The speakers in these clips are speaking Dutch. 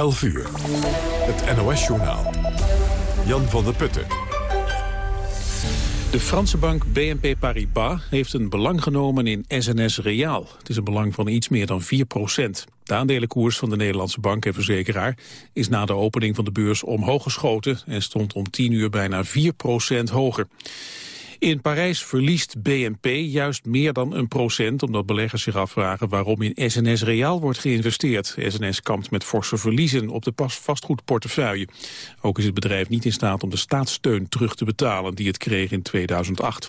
11 uur. Het NOS-journaal. Jan van der Putten. De Franse bank BNP Paribas heeft een belang genomen in SNS Reaal. Het is een belang van iets meer dan 4 procent. De aandelenkoers van de Nederlandse bank en verzekeraar is na de opening van de beurs omhoog geschoten en stond om 10 uur bijna 4 procent hoger. In Parijs verliest BNP juist meer dan een procent... omdat beleggers zich afvragen waarom in SNS Reaal wordt geïnvesteerd. SNS kampt met forse verliezen op de vastgoedportefeuille. Ook is het bedrijf niet in staat om de staatssteun terug te betalen... die het kreeg in 2008.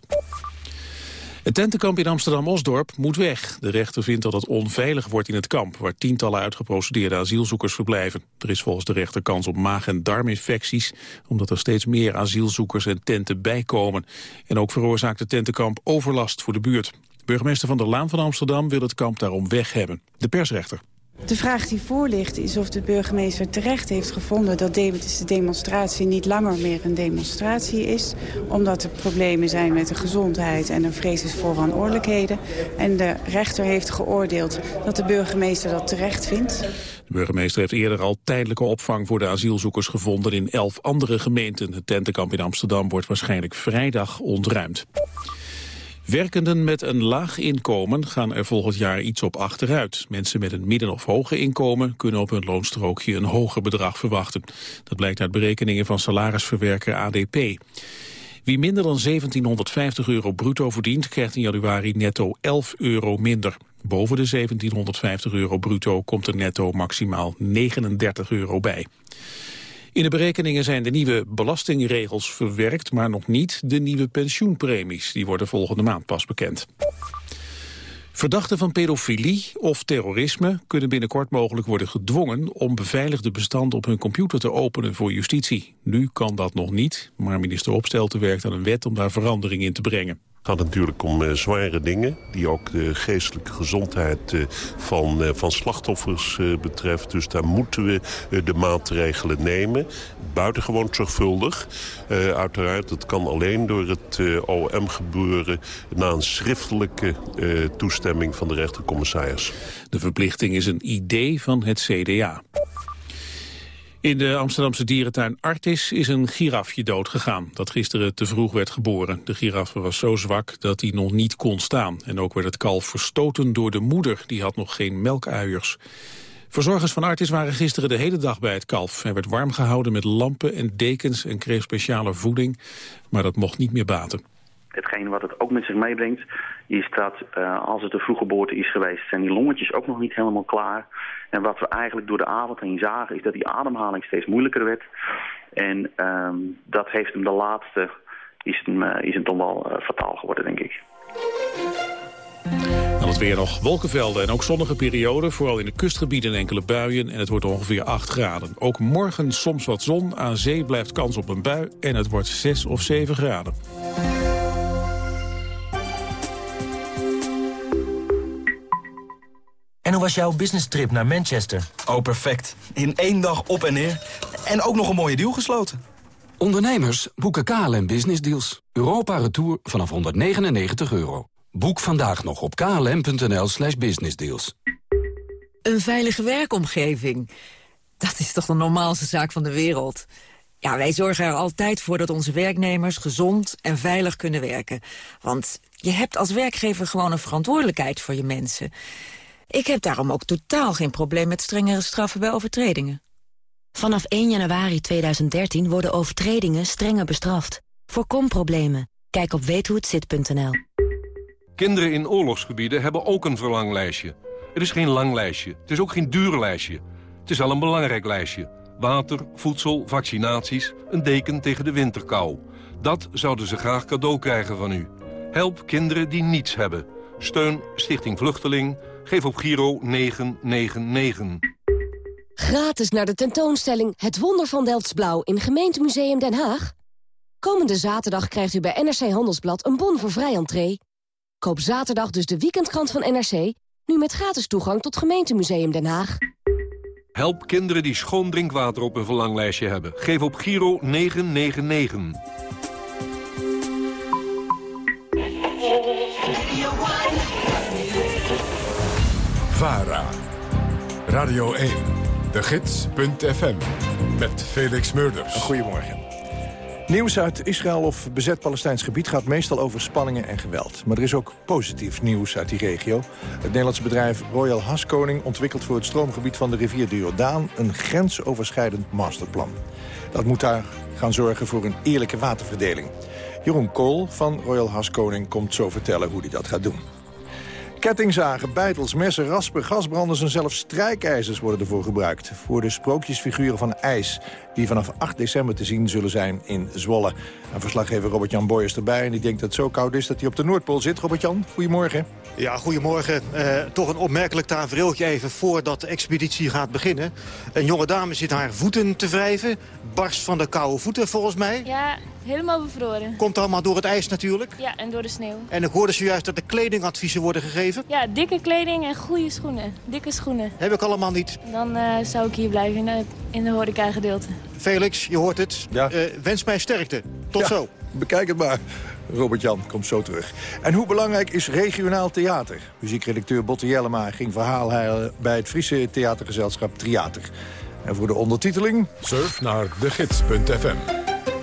Het tentenkamp in Amsterdam-Osdorp moet weg. De rechter vindt dat het onveilig wordt in het kamp... waar tientallen uitgeprocedeerde asielzoekers verblijven. Er is volgens de rechter kans op maag- en darminfecties... omdat er steeds meer asielzoekers en tenten bijkomen. En ook veroorzaakt het tentenkamp overlast voor de buurt. Burgemeester Van der Laan van Amsterdam wil het kamp daarom weg hebben. De persrechter. De vraag die voor ligt is of de burgemeester terecht heeft gevonden... dat de demonstratie niet langer meer een demonstratie is... omdat er problemen zijn met de gezondheid en er vrees is voor wanordelijkheden. En de rechter heeft geoordeeld dat de burgemeester dat terecht vindt. De burgemeester heeft eerder al tijdelijke opvang voor de asielzoekers gevonden... in elf andere gemeenten. Het tentenkamp in Amsterdam wordt waarschijnlijk vrijdag ontruimd. Werkenden met een laag inkomen gaan er volgend jaar iets op achteruit. Mensen met een midden- of hoger inkomen kunnen op hun loonstrookje een hoger bedrag verwachten. Dat blijkt uit berekeningen van salarisverwerker ADP. Wie minder dan 1750 euro bruto verdient, krijgt in januari netto 11 euro minder. Boven de 1750 euro bruto komt er netto maximaal 39 euro bij. In de berekeningen zijn de nieuwe belastingregels verwerkt, maar nog niet de nieuwe pensioenpremies. Die worden volgende maand pas bekend. Verdachten van pedofilie of terrorisme kunnen binnenkort mogelijk worden gedwongen om beveiligde bestanden op hun computer te openen voor justitie. Nu kan dat nog niet, maar minister Opstelten werkt aan een wet om daar verandering in te brengen. Het gaat natuurlijk om uh, zware dingen die ook de geestelijke gezondheid uh, van, uh, van slachtoffers betreft. Dus daar moeten we de maatregelen nemen. Buitengewoon zorgvuldig. uiteraard, het kan alleen door het OM gebeuren na een schriftelijke toestemming van de rechtercommissaris. De verplichting is een idee van het CDA. In de Amsterdamse dierentuin Artis is een girafje doodgegaan... dat gisteren te vroeg werd geboren. De giraffe was zo zwak dat hij nog niet kon staan. En ook werd het kalf verstoten door de moeder. Die had nog geen melkuiers. Verzorgers van Artis waren gisteren de hele dag bij het kalf. Hij werd warm gehouden met lampen en dekens en kreeg speciale voeding. Maar dat mocht niet meer baten. Hetgeen wat het ook met zich meebrengt, is dat uh, als het een vroeggeboorte is geweest... zijn die longetjes ook nog niet helemaal klaar. En wat we eigenlijk door de avond heen zagen... is dat die ademhaling steeds moeilijker werd. En um, dat heeft hem de laatste... is hem, uh, is hem toch wel uh, fataal geworden, denk ik. Dan het weer nog wolkenvelden en ook zonnige perioden. Vooral in de kustgebieden enkele buien en het wordt ongeveer 8 graden. Ook morgen soms wat zon. Aan zee blijft kans op een bui en het wordt 6 of 7 graden. En hoe was jouw business trip naar Manchester? Oh, perfect. In één dag op en neer. En ook nog een mooie deal gesloten. Ondernemers boeken KLM Business Deals. Europa Retour vanaf 199 euro. Boek vandaag nog op klm.nl slash businessdeals. Een veilige werkomgeving. Dat is toch de normaalste zaak van de wereld. Ja, wij zorgen er altijd voor dat onze werknemers gezond en veilig kunnen werken. Want je hebt als werkgever gewoon een verantwoordelijkheid voor je mensen. Ik heb daarom ook totaal geen probleem met strengere straffen bij overtredingen. Vanaf 1 januari 2013 worden overtredingen strenger bestraft. Voorkom problemen. Kijk op weethohetzit.nl. Kinderen in oorlogsgebieden hebben ook een verlanglijstje. Het is geen lang lijstje. Het is ook geen duur lijstje. Het is al een belangrijk lijstje. Water, voedsel, vaccinaties, een deken tegen de winterkou. Dat zouden ze graag cadeau krijgen van u. Help kinderen die niets hebben. Steun Stichting Vluchteling. Geef op Giro 999. Gratis naar de tentoonstelling Het Wonder van Delftsblauw in Gemeentemuseum Den Haag. Komende zaterdag krijgt u bij NRC Handelsblad een bon voor vrij entree. Koop zaterdag dus de weekendkrant van NRC... nu met gratis toegang tot Gemeentemuseum Den Haag. Help kinderen die schoon drinkwater op een verlanglijstje hebben. Geef op Giro 999. VARA. Radio 1. De Gids.fm met Felix Murders. Goedemorgen. Nieuws uit Israël of bezet Palestijns gebied gaat meestal over spanningen en geweld. Maar er is ook positief nieuws uit die regio. Het Nederlandse bedrijf Royal Haskoning ontwikkelt voor het stroomgebied van de rivier de Jordaan een grensoverschrijdend masterplan. Dat moet daar gaan zorgen voor een eerlijke waterverdeling. Jeroen Kool van Royal Haskoning komt zo vertellen hoe hij dat gaat doen. Kettingzagen, beitels, messen, raspen, gasbranders en zelfs strijkijzers worden ervoor gebruikt. Voor de sprookjesfiguren van ijs die vanaf 8 december te zien zullen zijn in Zwolle. En verslaggever Robert-Jan Boy is erbij en die denkt dat het zo koud is dat hij op de Noordpool zit. Robert-Jan, goedemorgen. Ja, goedemorgen. Uh, toch een opmerkelijk tafereeltje even voordat de expeditie gaat beginnen. Een jonge dame zit haar voeten te wrijven. Barst van de koude voeten volgens mij. Ja, helemaal bevroren. Komt allemaal door het ijs natuurlijk. Ja, en door de sneeuw. En ik hoorde zojuist dat er kledingadviezen worden gegeven. Ja, dikke kleding en goede schoenen. Dikke schoenen. Heb ik allemaal niet. Dan uh, zou ik hier blijven in de, in de horeca gedeelte. Felix, je hoort het. Ja. Uh, wens mij sterkte. Tot ja, zo. Bekijk het maar. Robert-Jan komt zo terug. En hoe belangrijk is regionaal theater? Muziekredacteur Botte Jellema ging verhaal heilen bij het Friese theatergezelschap Triater. En voor de ondertiteling... Surf naar degids.fm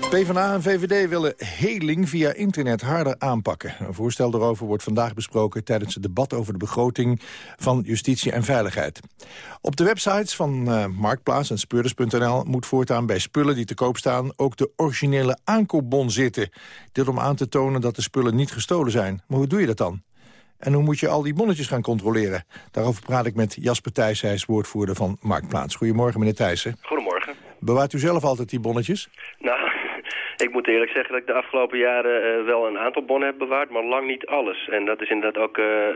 PvdA en VVD willen heling via internet harder aanpakken. Een voorstel daarover wordt vandaag besproken tijdens het debat over de begroting van Justitie en Veiligheid. Op de websites van uh, Marktplaats en Speurders.nl moet voortaan bij spullen die te koop staan ook de originele aankoopbon zitten. Dit om aan te tonen dat de spullen niet gestolen zijn. Maar hoe doe je dat dan? En hoe moet je al die bonnetjes gaan controleren? Daarover praat ik met Jasper Thijs, hij is woordvoerder van Marktplaats. Goedemorgen, meneer Thijssen. Goedemorgen. Bewaart u zelf altijd die bonnetjes? Nou, ik moet eerlijk zeggen dat ik de afgelopen jaren uh, wel een aantal bonnen heb bewaard, maar lang niet alles. En dat is inderdaad ook uh, uh,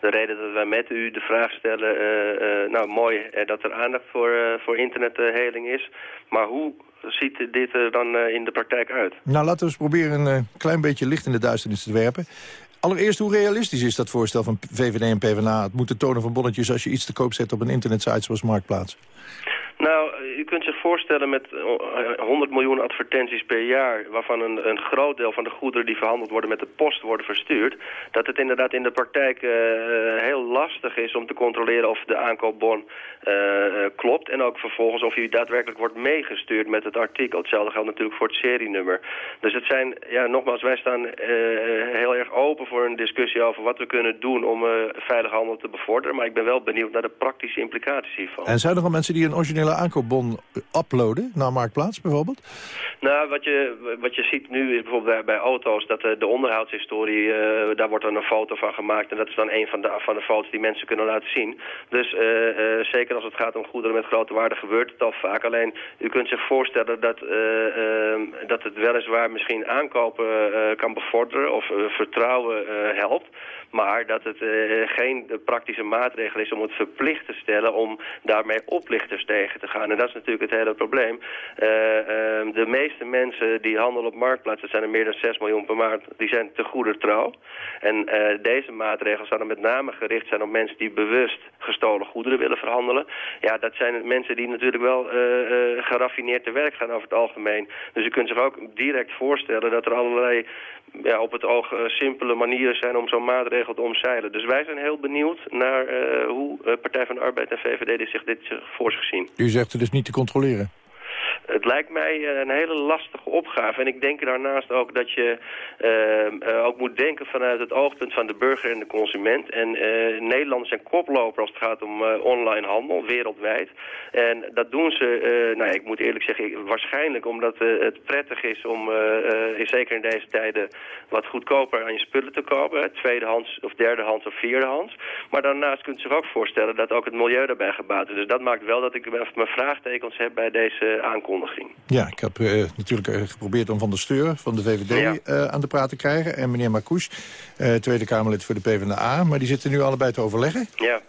de reden dat wij met u de vraag stellen, nou mooi dat er aandacht voor, voor internetheling is, maar hoe ziet dit er dan in de praktijk uit? Nou, laten we eens proberen een klein beetje licht in de duisternis te werpen. Allereerst, hoe realistisch is dat voorstel van VVD en PvdA? Het moeten tonen van bonnetjes als je iets te koop zet op een internetsite zoals Marktplaats. Nou, u kunt zich voorstellen met 100 miljoen advertenties per jaar... waarvan een, een groot deel van de goederen die verhandeld worden met de post worden verstuurd... dat het inderdaad in de praktijk uh, heel lastig is om te controleren of de aankoopbon uh, klopt... en ook vervolgens of hij daadwerkelijk wordt meegestuurd met het artikel. Hetzelfde geldt natuurlijk voor het serienummer. Dus het zijn, ja, nogmaals, wij staan heel erg open voor een discussie over wat we kunnen doen... om veilig handel te bevorderen. Maar ik ben wel benieuwd naar de praktische implicaties hiervan. En zijn er al mensen die een aankoopbon uploaden naar Marktplaats bijvoorbeeld? Nou, wat je, wat je ziet nu is bijvoorbeeld bij, auto's dat de, de onderhoudshistorie, uh, daar wordt dan een foto van gemaakt. En dat is dan een van de, van de foto's die mensen kunnen laten zien. Dus uh, zeker als het gaat om goederen met grote waarde gebeurt het al vaak. Alleen u kunt zich voorstellen dat, ehm, dat het weliswaar misschien aankopen kan bevorderen of vertrouwen helpt. Maar dat het geen praktische maatregel is om het verplicht te stellen om daarmee oplichters tegen te gaan. En dat is natuurlijk het hele probleem. Uh, uh, de meeste mensen die handelen op marktplaats, dat zijn er meer dan 6 miljoen per maand, die zijn te goeder trouw. En deze maatregelen zouden met name gericht zijn op mensen die bewust gestolen goederen willen verhandelen. Ja, dat zijn mensen die natuurlijk wel geraffineerd te werk gaan over het algemeen. Dus u kunt zich ook direct voorstellen dat er allerlei ja, op het oog simpele manieren zijn om zo'n maatregel te omzeilen. Dus wij zijn heel benieuwd naar hoe Partij van de Arbeid en VVD zich dit voor zich zien. Zegt het dus niet te controleren? Het lijkt mij een hele lastige opgave. En ik denk daarnaast ook dat je uh, ook moet denken vanuit het oogpunt van de burger en de consument. En Nederlanders zijn koploper als het gaat om online handel, wereldwijd. En dat doen ze, nou ik moet eerlijk zeggen, waarschijnlijk omdat het prettig is om, zeker in deze tijden, wat goedkoper aan je spullen te kopen. Tweedehands of derdehands of vierdehands. Maar daarnaast kunt u zich ook voorstellen dat ook het milieu daarbij gebaat is. Dus dat maakt wel dat ik mijn vraagtekens heb bij deze aankondiging. Ja, ik heb uh, natuurlijk uh, geprobeerd om Van der Steur van de VVD ja. uh, aan de praat te krijgen. En meneer Marcouch, Tweede Kamerlid voor de PvdA. Maar die zitten nu allebei te overleggen. Ja.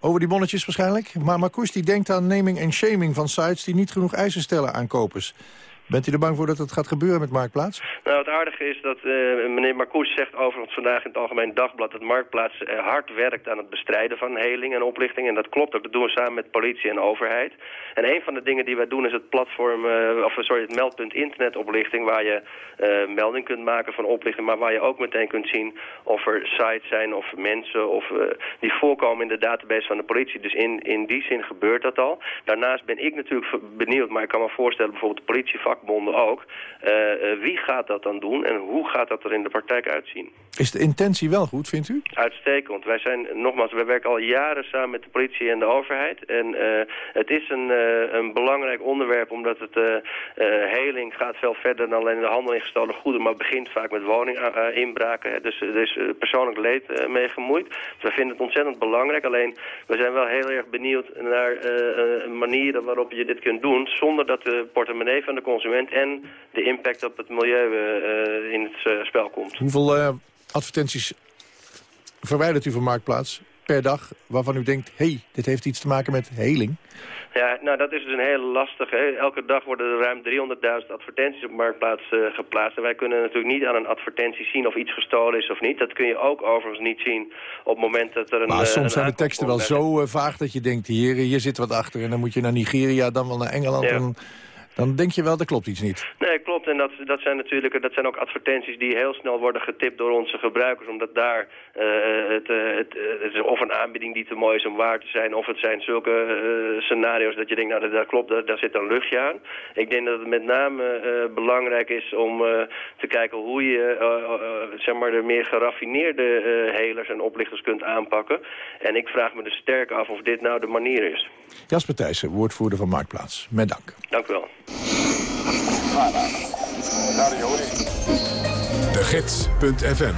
Over die bonnetjes waarschijnlijk. Maar Marcouch die denkt aan naming en shaming van sites... die niet genoeg eisen stellen aan kopers. Bent u er bang voor dat het gaat gebeuren met Marktplaats? Nou, het aardige is dat uh, meneer Marcoes zegt overigens vandaag in het Algemeen Dagblad... dat Marktplaats uh, hard werkt aan het bestrijden van heling en oplichting. En dat klopt ook, dat doen we samen met politie en overheid. En een van de dingen die wij doen is het platform, uh, of sorry, het meldpunt internetoplichting... waar je melding kunt maken van oplichting, maar waar je ook meteen kunt zien... of er sites zijn of mensen of, die voorkomen in de database van de politie. Dus in, in die zin gebeurt dat al. Daarnaast ben ik natuurlijk benieuwd, maar ik kan me voorstellen... bijvoorbeeld de politievakbonden ook... wie gaat dat dan doen en hoe gaat dat er in de praktijk uitzien? Is de intentie wel goed, vindt u? Uitstekend. Wij zijn, nogmaals, wij werken al jaren samen met de politie en de overheid. En uh, het is een, uh, een belangrijk onderwerp omdat het uh, heling gaat veel verder dan alleen de handel in gestolen goederen, maar begint vaak met woninginbraken. dus er is persoonlijk leed mee gemoeid. Dus wij vinden het ontzettend belangrijk. Alleen, we zijn wel heel erg benieuwd naar manieren waarop je dit kunt doen, zonder dat de portemonnee van de consument en de impact op het milieu in het spel komt. Hoeveel advertenties verwijdert u van Marktplaats per dag... waarvan u denkt, hé, hey, dit heeft iets te maken met heling? Ja, nou dat is dus een hele lastige. Elke dag worden er ruim 300.000 advertenties op Marktplaats uh, geplaatst. En wij kunnen natuurlijk niet aan een advertentie zien of iets gestolen is of niet. Dat kun je ook overigens niet zien op het moment dat er een... Maar soms een zijn de teksten wel zo uh, vaag dat je denkt... hier, hier zit wat achter en dan moet je naar Nigeria, dan wel naar Engeland... Ja. En dan denk je wel, er klopt iets niet. Nee, klopt. En dat, dat zijn natuurlijk dat zijn ook advertenties die heel snel worden getipt door onze gebruikers. Omdat daar uh, het, het, het, is of een aanbieding die te mooi is om waar te zijn. Of het zijn zulke scenario's dat je denkt, nou dat, klopt, daar, daar, zit een luchtje aan. Ik denk dat het met name belangrijk is om te kijken hoe je zeg maar de meer geraffineerde helers en oplichters kunt aanpakken. En ik vraag me dus sterk af of dit nou de manier is. Jasper Thijssen, woordvoerder van Marktplaats. Met dank. Dank u wel. De Gids.fm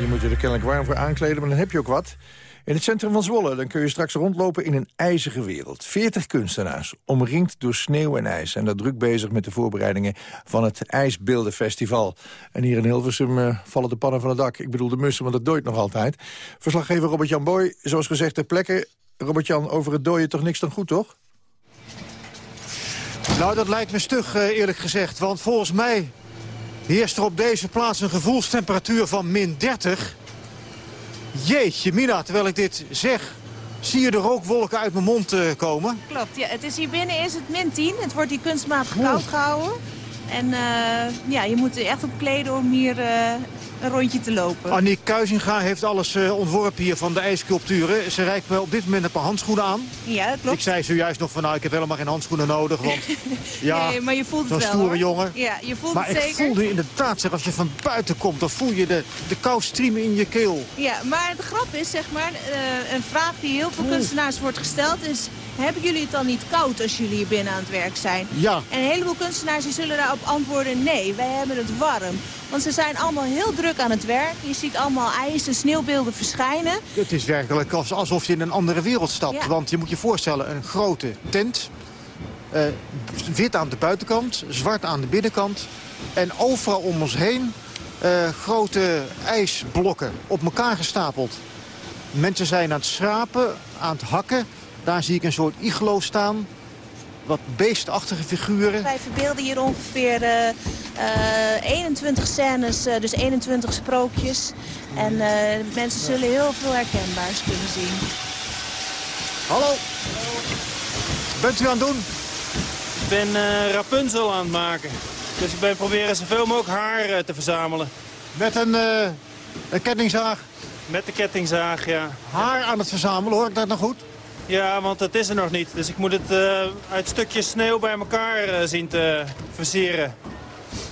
Je moet je er kennelijk warm voor aankleden, maar dan heb je ook wat. In het centrum van Zwolle dan kun je straks rondlopen in een ijzige wereld. 40 kunstenaars, omringd door sneeuw en ijs... en daar druk bezig met de voorbereidingen van het IJsbeeldenfestival. En hier in Hilversum uh, vallen de pannen van het dak. Ik bedoel de mussen, want dat dooit nog altijd. Verslaggever Robert-Jan Boy, zoals gezegd ter plekke. Robert-Jan, over het dooien toch niks dan goed, toch? Nou, dat lijkt me stug, eerlijk gezegd. Want volgens mij heerst er op deze plaats een gevoelstemperatuur van min 30. Jeetje, Mina, terwijl ik dit zeg... Zie je de rookwolken uit mijn mond uh, komen? Klopt, ja. Het is hier binnen is het min 10. Het wordt hier kunstmatig koud gehouden. En uh, ja, je moet er echt op kleden om hier uh, een rondje te lopen. Annie Kuizinga heeft alles uh, ontworpen hier van de ijssculpturen. Ze reikt me op dit moment een paar handschoenen aan. Ja, dat klopt. Ik zei zojuist nog van nou, ik heb helemaal geen handschoenen nodig. Want ja, nee, maar je voelt het wel, stoere hoor. jongen. Ja, je voelt maar het ik zeker. voelde inderdaad, zeg, als je van buiten komt, dan voel je de, de kou striemen in je keel. Ja, maar de grap is, zeg maar, uh, een vraag die heel veel kunstenaars wordt gesteld is... hebben jullie het dan niet koud als jullie hier binnen aan het werk zijn? Ja. En een heleboel kunstenaars die zullen daarop antwoorden nee, wij hebben het warm. Want ze zijn allemaal heel druk aan het werk. Je ziet allemaal ijs en sneeuwbeelden verschijnen. Het is werkelijk alsof je in een andere wereld stapt. Ja. Want je moet je voorstellen, een grote tent. Uh, wit aan de buitenkant, zwart aan de binnenkant. En overal om ons heen uh, grote ijsblokken op elkaar gestapeld. Mensen zijn aan het schrapen, aan het hakken. Daar zie ik een soort iglo staan wat beestachtige figuren. Wij verbeelden hier ongeveer uh, uh, 21 scènes, uh, dus 21 sprookjes. En mensen zullen heel veel herkenbaars kunnen zien. Hallo. Bent u aan het doen? Ik ben Rapunzel aan het maken. Dus ik ben proberen zoveel mogelijk haar te verzamelen. Met een, een kettingzaag? Met de kettingzaag, ja. Haar aan het verzamelen, hoor ik dat nog goed? Ja, want het is er nog niet. Dus ik moet het uh, uit stukjes sneeuw bij elkaar uh, zien te versieren.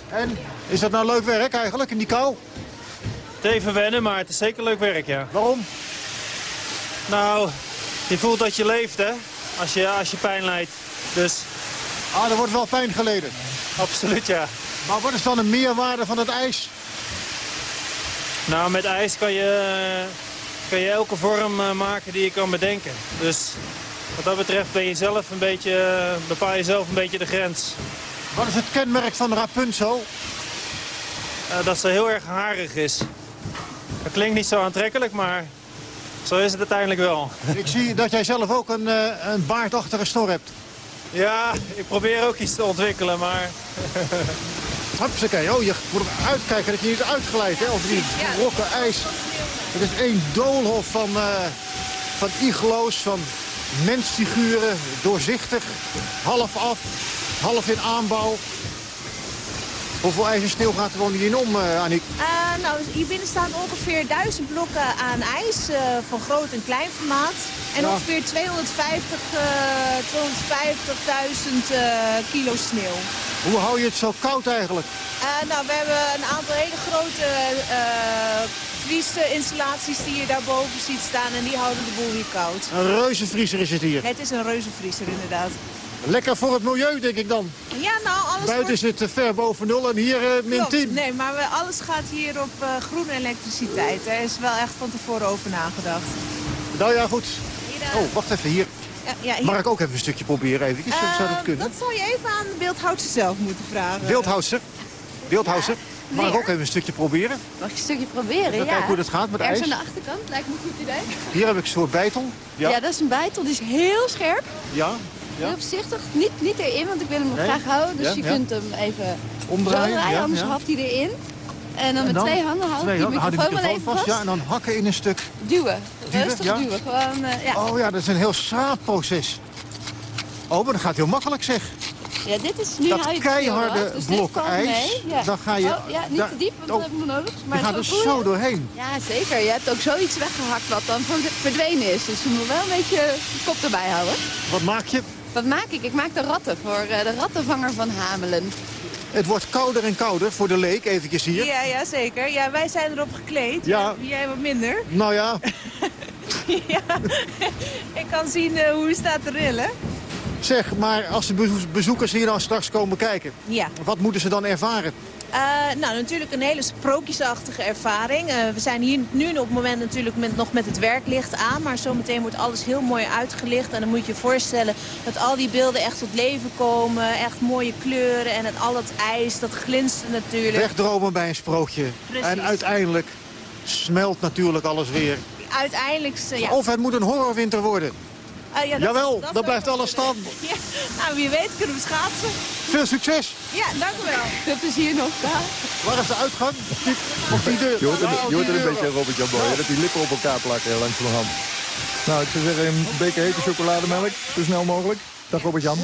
En, is dat nou leuk werk eigenlijk, in die kou? Het even wennen, maar het is zeker leuk werk, ja. Waarom? Nou, je voelt dat je leeft, hè? Als je, als je pijn lijdt. Dus... Ah, er wordt wel pijn geleden. Absoluut, ja. Maar wat is dan een meerwaarde van het ijs? Nou, met ijs kan je kan je elke vorm uh, maken die je kan bedenken. Dus wat dat betreft ben je zelf een beetje, uh, bepaal je zelf een beetje de grens. Wat is het kenmerk van Rapunzel? Uh, dat ze heel erg harig is. Dat klinkt niet zo aantrekkelijk, maar zo is het uiteindelijk wel. Ik zie dat jij zelf ook een, een baardachtige snor hebt. Ja, ik probeer ook iets te ontwikkelen, maar... Hupsakee. Oh, je moet uitkijken dat je niet uitglijdt hè, over die blokken ijs. Het is één doolhof van, uh, van iglo's, van mensfiguren, doorzichtig, half af, half in aanbouw. Hoeveel ijs en sneeuw gaat er wonen hierin om, uh, Annick? Uh, nou, hier binnen staan ongeveer 1000 blokken aan ijs, uh, van groot en klein formaat. En ja. ongeveer 250, 250.000 kilo sneeuw. Hoe hou je het zo koud eigenlijk? nou, we hebben een aantal hele grote vriesinstallaties die je daarboven ziet staan. En die houden de boel hier koud. Een reuzenvriezer is het hier? Het is een reuzenvriezer, inderdaad. Lekker voor het milieu, denk ik dan. Ja, nou, alles Buiten wordt... zit ver boven nul en hier uh, min 10. Nee, maar we, alles gaat hier op uh, groene elektriciteit. Er is wel echt van tevoren over nagedacht. Nou ja, goed. Oh, wacht even, hier. Ja, hier. Mag ik ook even een stukje proberen? Even? Uh, zou dat kunnen? Dat zou je even aan de beeldhouder zelf moeten vragen. Beeldhouder? Beeldhouder? Mag ik ook even een stukje proberen? Mag je een stukje proberen, ja. Kijken hoe dat gaat met Ergens ijs. aan de achterkant, lijkt me een goed idee. Hier heb ik een soort bijtel. Ja. ja, dat is een bijtel, die is heel scherp. Ja, ja. Heel voorzichtig. Niet, niet erin, want ik wil hem nog nee. graag houden. Dus je kunt hem even omdraaien. Zo draaien, anders hapt hij erin. En dan met en dan, twee handen houden twee die microfoon, microfoon even vast. Ja, en dan hakken in een stuk. Duwen. Rustig duwen. duwen. Gewoon, uh, ja. Oh ja, dat is een heel schraapproces. Oh, maar dat gaat heel makkelijk zeg. Ja, dit is nu dat keiharde dus blok ijs, ja. dan ga je... Oh, ja, niet te diep, want oh, dat hebben we nodig. Maar je gaat er zo doorheen. Ja, zeker. Je hebt ook zoiets weggehakt wat dan verdwenen is. Dus je moet wel een beetje je kop erbij houden. Wat maak je? Wat maak ik? Ik maak de ratten voor uh, de rattenvanger van Hamelen. Het wordt kouder en kouder voor de leek, eventjes hier. Ja, ja zeker. Ja, wij zijn erop gekleed. Ja. Jij wat minder. Nou ja. ja, ik kan zien uh, hoe u staat te rillen. Zeg, maar als de bezoekers hier nou straks komen kijken... Ja. wat moeten ze dan ervaren? Uh, nou, natuurlijk een hele sprookjesachtige ervaring. Uh, we zijn hier nu op het moment natuurlijk met, nog met het werklicht aan. Maar zometeen wordt alles heel mooi uitgelicht. En dan moet je je voorstellen dat al die beelden echt tot leven komen. Echt mooie kleuren en het, al het ijs, dat glinstert natuurlijk. Wegdromen bij een sprookje. Precies. En uiteindelijk smelt natuurlijk alles weer. Uiteindelijk, uh, ja. Of het moet een horrorwinter worden. Uh, ja, dat, Jawel, dat dan blijft alles staan. Ja, nou, wie weet kunnen we schaatsen. Veel succes. Ja, dank u wel. Veel plezier nog. Daar. Waar is de uitgang? Of die deur? Je hoort er, je hoort er een beetje, Robert Jan Boy, dat die lippen op elkaar plakken langs mijn hand. Nou, ik zou zeggen, een beker hete chocolademelk, zo snel mogelijk. Dag Robert Jan.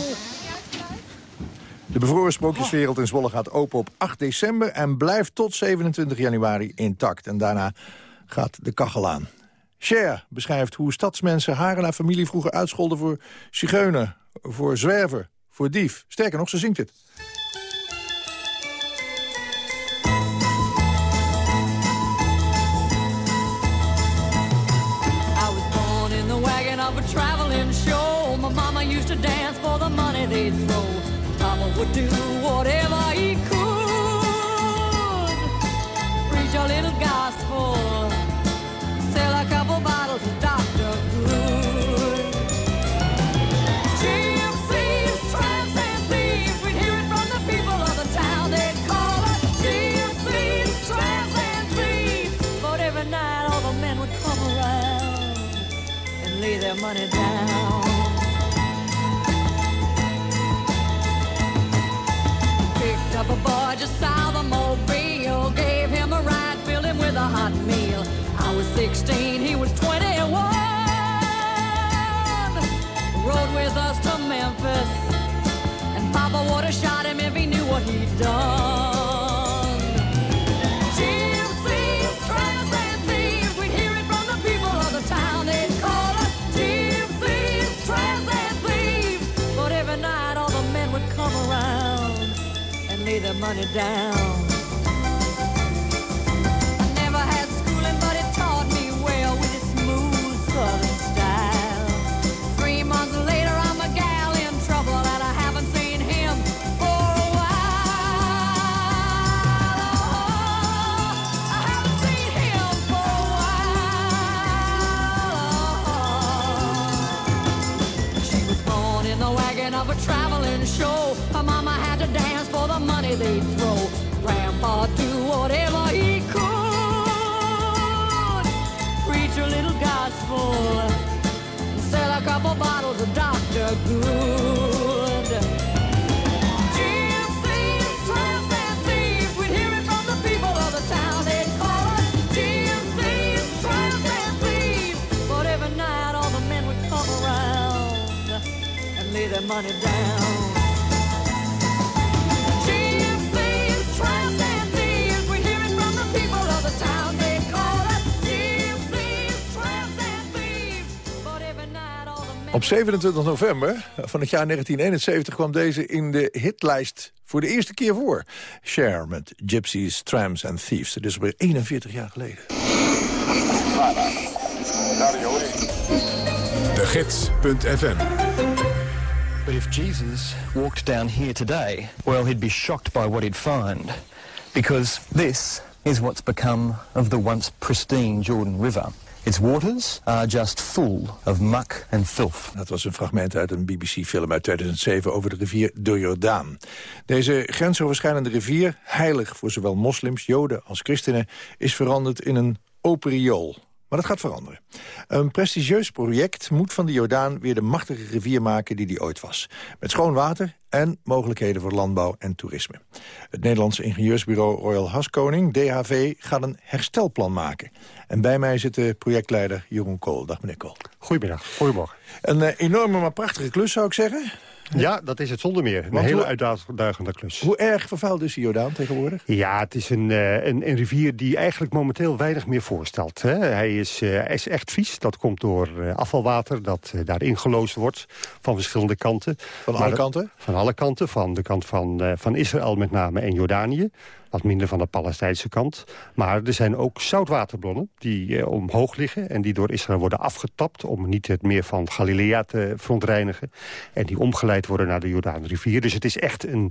De bevroren sprookjeswereld in Zwolle gaat open op 8 december... en blijft tot 27 januari intact. En daarna gaat de kachel aan. Cher beschrijft hoe stadsmensen haar en haar familie vroeger uitscholden voor zigeuner, voor zwerver, voor dief. Sterker nog, ze zingt het. Of a traveling show. My mama used to dance for the money they'd throw. Papa would do whatever he could. Preach a little gospel. Sell a couple bottles money down. Picked up a boy just south of Mobile, gave him a ride, filled him with a hot meal. I was 16, he was 21. Rode with us to Memphis, and Papa would have shot him if he knew what he'd done. Money down. I never had schooling, but it taught me well with smooth southern style. Three months later, I'm a gal in trouble, and I haven't seen him for a while. I haven't seen him for a while. She was born in the wagon of a Mama had to dance for the money they'd throw. Grandpa do whatever he could. Preach a little gospel. Sell a couple bottles of Dr. Good. We'd hear it from the people of the town. They'd call us. But every night all the men would come around and lay their money down. Op 27 november van het jaar 1971 kwam deze in de hitlijst voor de eerste keer voor. Cher met Gypsies, Trams and Thieves. Dat is alweer 41 jaar geleden. De Gids.fm But if Jesus walked down here today, well, he'd be shocked by what he'd find. Because this is what's become of the once pristine Jordan River. Its waters are just full of muck and filth. Dat was een fragment uit een BBC-film uit 2007 over de rivier de Jordaan. Deze grensoverschrijdende rivier, heilig voor zowel moslims, joden als christenen, is veranderd in een open riool. Maar dat gaat veranderen. Een prestigieus project moet van de Jordaan weer de machtige rivier maken die die ooit was. Met schoon water en mogelijkheden voor landbouw en toerisme. Het Nederlandse ingenieursbureau Royal Haskoning, DHV, gaat een herstelplan maken. En bij mij zit de projectleider Jeroen Kool. Dag meneer Kool. Goedemiddag, goedemorgen. Een eh, enorme maar prachtige klus zou ik zeggen. Ja, dat is het zonder meer. Een Want hele hoe- uitdagende klus. Hoe erg vervuild is de Jordaan tegenwoordig? Ja, het is een, eh, een, een rivier die eigenlijk momenteel weinig meer voorstelt. Hè. Hij, is, eh, is echt vies. Dat komt door eh, afvalwater dat eh, daar ingeloosd wordt van verschillende kanten. Van alle Maar- kanten? Van alle kanten. Van de kant van, van Israël met name en Jordanië. Wat minder van de Palestijnse kant. Maar er zijn ook zoutwaterbronnen die eh, omhoog liggen... en die door Israël worden afgetapt... om niet het meer van Galilea te verontreinigen. En die omgeleid worden naar de Jordaanrivier. Dus het is echt een,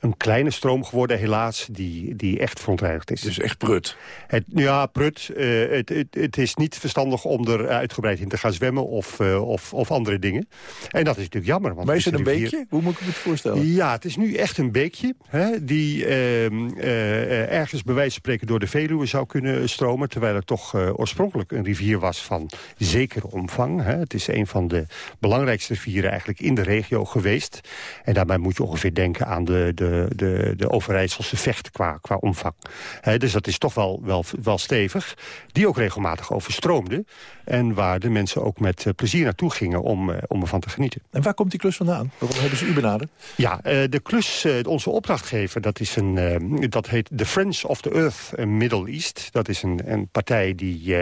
een kleine stroom geworden, helaas... die, die echt verontreinigd is. Dus echt prut? Het, ja, prut. eh, het, het, het is niet verstandig om er uitgebreid in te gaan zwemmen... of, eh, of, of andere dingen. En dat is natuurlijk jammer. Want Maar is het een rivier- beekje? Hoe moet ik me het voorstellen? ja, het is nu echt een beekje hè, die ehm, eh, eh, ergens bij wijze van spreken door de Veluwe zou kunnen stromen. Terwijl het toch eh, oorspronkelijk een rivier was van zekere omvang. Hè. Het is een van de belangrijkste rivieren eigenlijk in de regio geweest. En daarbij moet je ongeveer denken aan de, de, de, de Overijsselse vecht qua, qua omvang. Hè, dus dat is toch wel, wel, wel stevig. Die ook regelmatig overstroomde. En waar de mensen ook met eh, plezier naartoe gingen om, eh, om ervan te genieten. En waar komt die klus vandaan? Waarom hebben ze u benaderd? Ja, eh, de klus, onze opdrachtgever, dat, is een, dat heet The Friends of the Earth Middle East. Dat is een, een partij die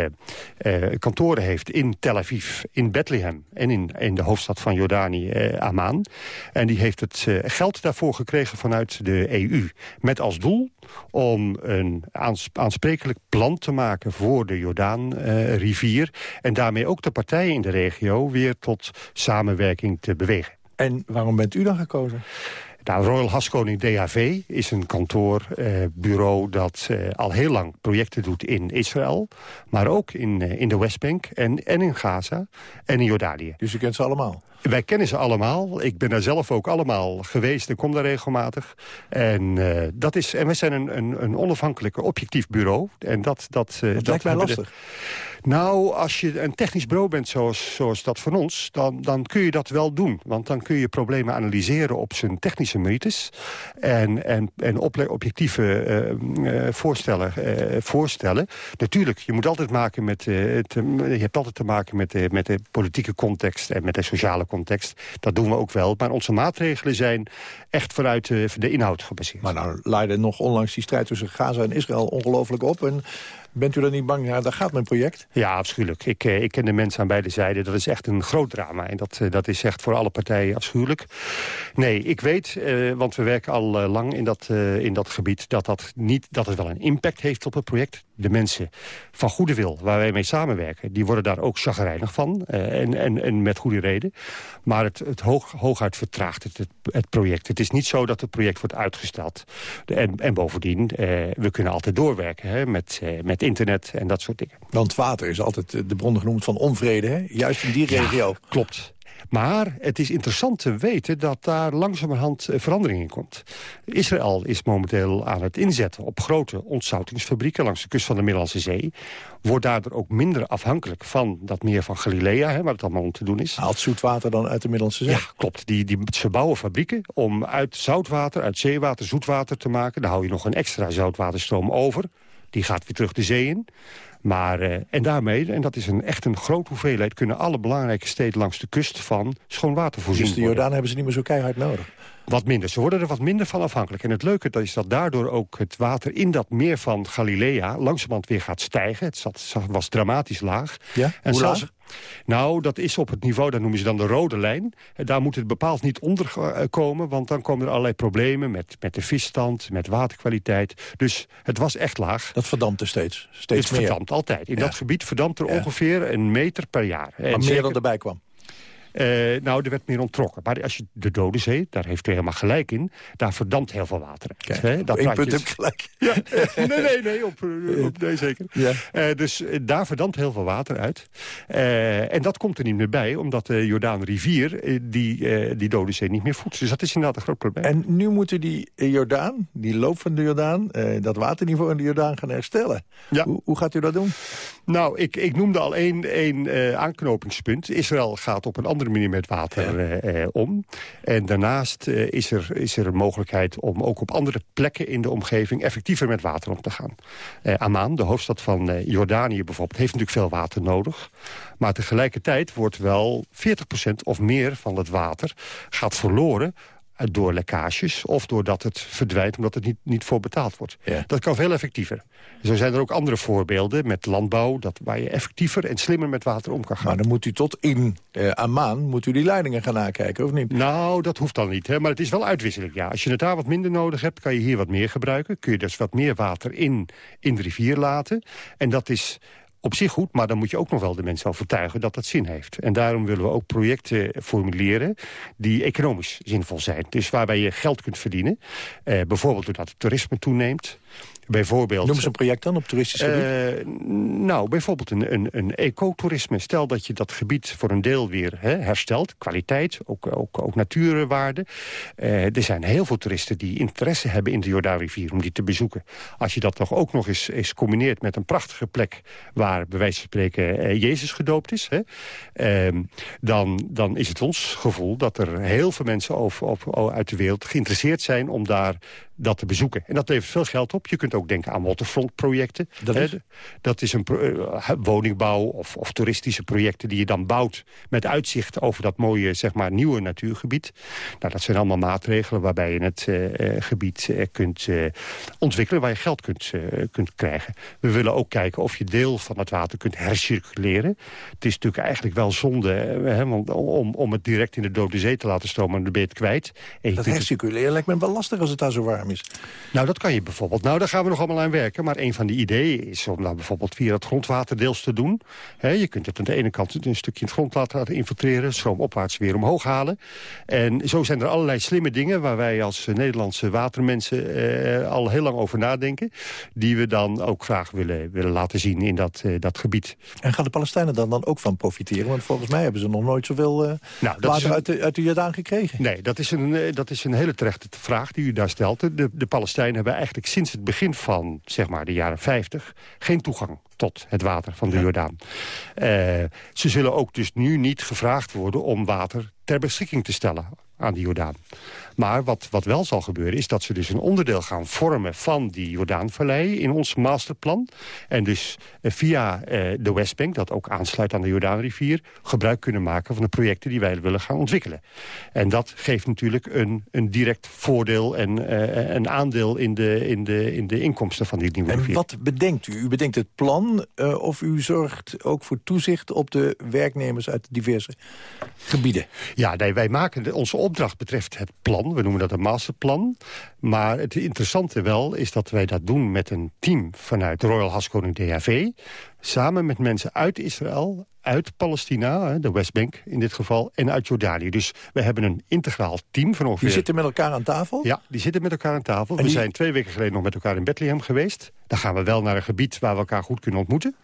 kantoren heeft in Tel Aviv, in Bethlehem... en in, in de hoofdstad van Jordanië, Amman. En die heeft het geld daarvoor gekregen vanuit de EU. Met als doel om een aans- aansprekelijk plan te maken voor de Jordaan-rivier... en daarmee ook de partijen in de regio weer tot samenwerking te bewegen. En waarom bent u dan gekozen? Nou, Royal Haskoning DHV is een kantoorbureau dat eh, al heel lang projecten doet in Israël. Maar ook in, eh, in de Westbank en, en in Gaza en in Jordanië. Dus u kent ze allemaal? Wij kennen ze allemaal. Ik ben daar zelf ook allemaal geweest en kom daar regelmatig. En, eh, dat is, en wij zijn een, een, een onafhankelijk objectief bureau. En dat, dat, eh, Dat lijkt mij de- lastig. Nou, als je een technisch bureau bent zoals, zoals dat van ons... Dan, dan kun je dat wel doen. Want dan kun je problemen analyseren op zijn technische merites... en, en, en objectieve eh, eh, voorstellen, eh, voorstellen. Natuurlijk, je moet altijd maken met... je hebt altijd te maken met, de met de politieke context... en met de sociale context. Dat doen we ook wel. Maar onze maatregelen zijn echt vanuit de, de inhoud gebaseerd. Maar nou leidde nog onlangs die strijd tussen Gaza en Israël ongelooflijk op. En bent u er niet bang naar? Daar gaat mijn project. Ja, afschuwelijk. Ik, eh, ik ken de mensen aan beide zijden. Dat is echt een groot drama. En dat, eh, dat is echt voor alle partijen afschuwelijk. Nee, ik weet, eh, want we werken al lang in dat, in dat gebied... Dat, dat, niet, dat het wel een impact heeft op het project. De mensen van goede wil, waar wij mee samenwerken... die worden daar ook chagrijnig van. en, en, en met goede reden. Maar het, het hoog, hooguit vertraagt het, het, project. Het is niet zo dat het project wordt uitgesteld. En, en bovendien, we kunnen altijd doorwerken hè, met, met internet en dat soort dingen. Want water is altijd eh, de bron genoemd van onvrede, hè? Juist in die regio. klopt. Maar het is interessant te weten dat daar langzamerhand eh, verandering in komt. Israël is momenteel aan het inzetten op grote ontzoutingsfabrieken... langs de kust van de Middellandse Zee. Wordt daardoor ook minder afhankelijk van dat meer van Galilea... Hè, waar het allemaal om te doen is. Haalt zoetwater dan uit de Middellandse Zee? Ja, klopt. Die, die, ze bouwen fabrieken om uit zoutwater, uit zeewater, zoetwater te maken. Daar hou je nog een extra zoutwaterstroom over. Die gaat weer terug de zee in. Maar, eh, en daarmee, en dat is een, echt een grote hoeveelheid... kunnen alle belangrijke steden langs de kust van schoon water voorzien Dus de worden. Jordaan hebben ze niet meer zo keihard nodig. Wat minder. Ze worden er wat minder van afhankelijk. En het leuke is dat daardoor ook het water in dat meer van Galilea... langzamerhand weer gaat stijgen. Het zat, was dramatisch laag. Ja? En Hoe zelfs- laag? Nou, dat is op het niveau, dat noemen ze dan de rode lijn. En daar moet het bepaald niet onder eh, komen... want dan komen er allerlei problemen met, met de visstand, met waterkwaliteit. Dus het was echt laag. Dat verdampt er steeds. steeds het meer. verdampt altijd. In Ja. dat gebied verdampt er Ja. ongeveer een meter per jaar. En Maar meer zeker- dan erbij kwam. Eh, nou, er werd meer onttrokken. Maar als je de Dode Zee, daar heeft u helemaal gelijk in... daar verdampt heel veel water uit. hè. Dat praat punt heb ik gelijk. Ja, eh, nee, nee, nee, op, eh, op, nee zeker. Ja. Dus daar verdampt heel veel water uit. En dat komt er niet meer bij, omdat de Jordaanrivier die, die Dode Zee niet meer voedt. Dus dat is inderdaad een groot probleem. En nu moeten die Jordaan, die loop van de Jordaan... dat waterniveau in de Jordaan gaan herstellen. Hoe, hoe gaat u dat doen? Nou, ik, ik noemde al één, één aanknopingspunt. Israël gaat op een andere manier met water eh, eh, om. En daarnaast eh, is, er, is er een mogelijkheid om ook op andere plekken in de omgeving... effectiever met water om te gaan. Eh Amman, de hoofdstad van Jordanië bijvoorbeeld... heeft natuurlijk veel water nodig. Maar tegelijkertijd wordt wel 40% of meer van het water... gaat verloren door lekkages of doordat het verdwijnt omdat het niet, niet voor betaald wordt. Dat kan veel effectiever. Zo zijn er ook andere voorbeelden met landbouw... Dat, waar je effectiever en slimmer met water om kan gaan. Maar dan moet u tot in eh Amman moet u die leidingen gaan nakijken, of niet? Nou, dat hoeft dan niet. Hè? Maar het is wel uitwisseling, ja. Als je het daar wat minder nodig hebt, kan je hier wat meer gebruiken. Kun je dus wat meer water in, in de rivier laten. En dat is op zich goed, maar dan moet je ook nog wel de mensen overtuigen dat dat zin heeft. En daarom willen we ook projecten formuleren die economisch zinvol zijn. Dus waarbij je geld kunt verdienen. Eh, bijvoorbeeld doordat het toerisme toeneemt. Bijvoorbeeld, Noem eens een project dan op toeristisch gebied. eh, nou, bijvoorbeeld een, een, een ecotourisme. Stel dat je dat gebied voor een deel weer hè, herstelt. Kwaliteit, ook, ook, ook natuurwaarde. Eh, er zijn heel veel toeristen die interesse hebben in de Jordaanrivier... om die te bezoeken. Als je dat nog ook nog eens, eens combineert met een prachtige plek... waar bij wijze van spreken eh, Jezus gedoopt is... Hè, ehm, dan, dan is het ons gevoel dat er heel veel mensen over, op, uit de wereld... geïnteresseerd zijn om daar dat te bezoeken. En dat levert veel geld op. Je kunt ook denken aan waterfrontprojecten. Dat is? dat is een eh, woningbouw of, of toeristische projecten die je dan bouwt... met uitzicht over dat mooie, zeg maar, nieuwe natuurgebied. Nou, dat zijn allemaal maatregelen waarbij je het eh, eh, gebied kunt ontwikkelen... waar je geld kunt, kunt krijgen. We willen ook kijken of je deel van het water kunt hercirculeren. Het is natuurlijk eigenlijk wel zonde hè, want om, om het direct in de Dode Zee te laten stromen... dan ben je het kwijt. En Dat hercirculeren lijkt me wel lastig als het daar zo warm is. nou, dat kan je bijvoorbeeld. Nou, daar gaan we nog allemaal aan werken. Maar een van die ideeën is om dat bijvoorbeeld via het grondwater deels te doen. Je kunt het aan de ene kant een stukje in het grondwater laten infiltreren... stroomopwaarts weer omhoog halen. En zo zijn er allerlei slimme dingen... waar wij als eh, Nederlandse watermensen eh, al heel lang over nadenken... die we dan ook graag willen, willen laten zien in dat, eh, dat gebied. En gaan de Palestijnen dan, dan ook van profiteren? Want volgens mij hebben ze nog nooit zoveel eh Nou, dat water een- uit, de, uit de Jordaan gekregen. Nee, dat is, een, eh, dat is een hele terechte vraag die u daar stelt. De, de Palestijnen hebben eigenlijk sinds het begin van zeg maar, de jaren 50... geen toegang tot het water van de Jordaan. Eh, ze zullen ook dus nu niet gevraagd worden om water ter beschikking te stellen aan de Jordaan. Maar wat, wat wel zal gebeuren is dat ze dus een onderdeel gaan vormen... van die Jordaanvallei in ons masterplan. En dus eh, via eh, de Westbank, dat ook aansluit aan de Jordaanrivier... gebruik kunnen maken van de projecten die wij willen gaan ontwikkelen. En dat geeft natuurlijk een, een direct voordeel en eh, een aandeel... In de, in, de, in de inkomsten van die nieuwe En rivier. wat bedenkt u? U bedenkt het plan eh, of u zorgt ook voor toezicht op de werknemers uit de diverse gebieden? Ja, nee, wij maken de, onze opdracht betreft het plan. We noemen dat een masterplan. Maar het interessante wel is dat wij dat doen met een team vanuit Royal Haskoning DHV. Samen met mensen uit Israël, uit Palestina, de Westbank in dit geval, en uit Jordanië. Dus we hebben een integraal team van ongeveer... Die zitten met elkaar aan tafel? Ja, die zitten met elkaar aan tafel. En We die- zijn twee weken geleden nog met elkaar in Bethlehem geweest. Dan gaan we wel naar een gebied waar we elkaar goed kunnen ontmoeten.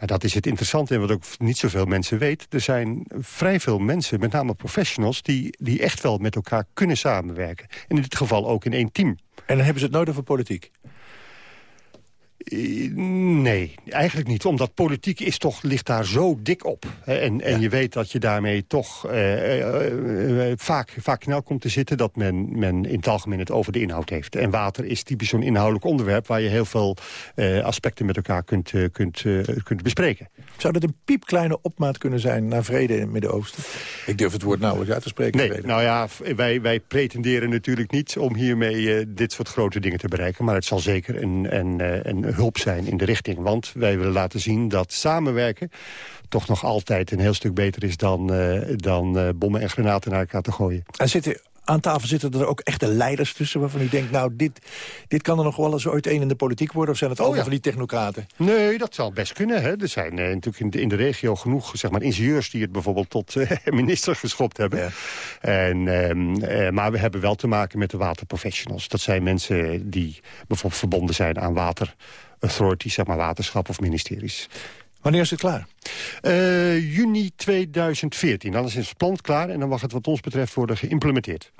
Maar dat is het interessante en wat ook niet zoveel mensen weten. Er zijn vrij veel mensen, met name professionals... die, die echt wel met elkaar kunnen samenwerken. En in dit geval ook in één team. En dan hebben ze het nodig voor politiek? Eh, Nee, eigenlijk niet. Omdat politiek is toch, ligt daar zo dik op. Hè, En, en je weet dat je daarmee toch eh, eh, vaak, vaak knel komt te zitten... dat men, men in het algemeen het over de inhoud heeft. En water is typisch zo'n inhoudelijk onderwerp... waar je heel veel eh, aspecten met elkaar kunt, kunt, eh, kunt bespreken. Zou dat een piepkleine opmaat kunnen zijn naar vrede in het Midden-Oosten? Ik durf het woord nauwelijks uit te spreken. Nee, vrede. nou ja, wij, wij pretenderen natuurlijk niet om hiermee dit soort grote dingen te bereiken. Maar het zal zeker een, een, eh, een hulp zijn in de richting. Want wij willen laten zien dat samenwerken toch nog altijd een heel stuk beter is dan, eh, dan eh, bommen en granaten naar elkaar te gooien. En zitten, aan tafel zitten er ook echte leiders tussen... waarvan u denkt, nou, dit, dit kan er nog wel eens ooit een in de politiek worden... of zijn het allemaal ja. van die technocraten? Nee, dat zal best kunnen. Hè. Er zijn eh, natuurlijk in de, in de regio genoeg zeg maar, ingenieurs... die het bijvoorbeeld tot eh, minister geschopt hebben. En, ehm, eh, maar we hebben wel te maken met de waterprofessionals. Dat zijn mensen die bijvoorbeeld verbonden zijn aan waterauthorities... zeg maar waterschap of ministeries. Wanneer is het klaar? Eh, juni 2014. Dan is het plan klaar en dan mag het wat ons betreft worden geïmplementeerd.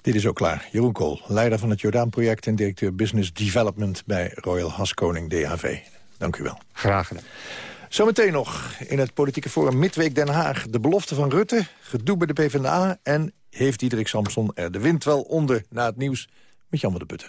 Dit is ook klaar. Jeroen Kool, leider van het Jordaan-project... en directeur Business Development bij Royal Haskoning DHV. Dank u wel. Graag gedaan. Zometeen nog in het politieke forum Midweek Den Haag. De belofte van Rutte, gedoe bij de PvdA... en heeft Diederik Samson er de wind wel onder na het nieuws... met Jan van de Putten.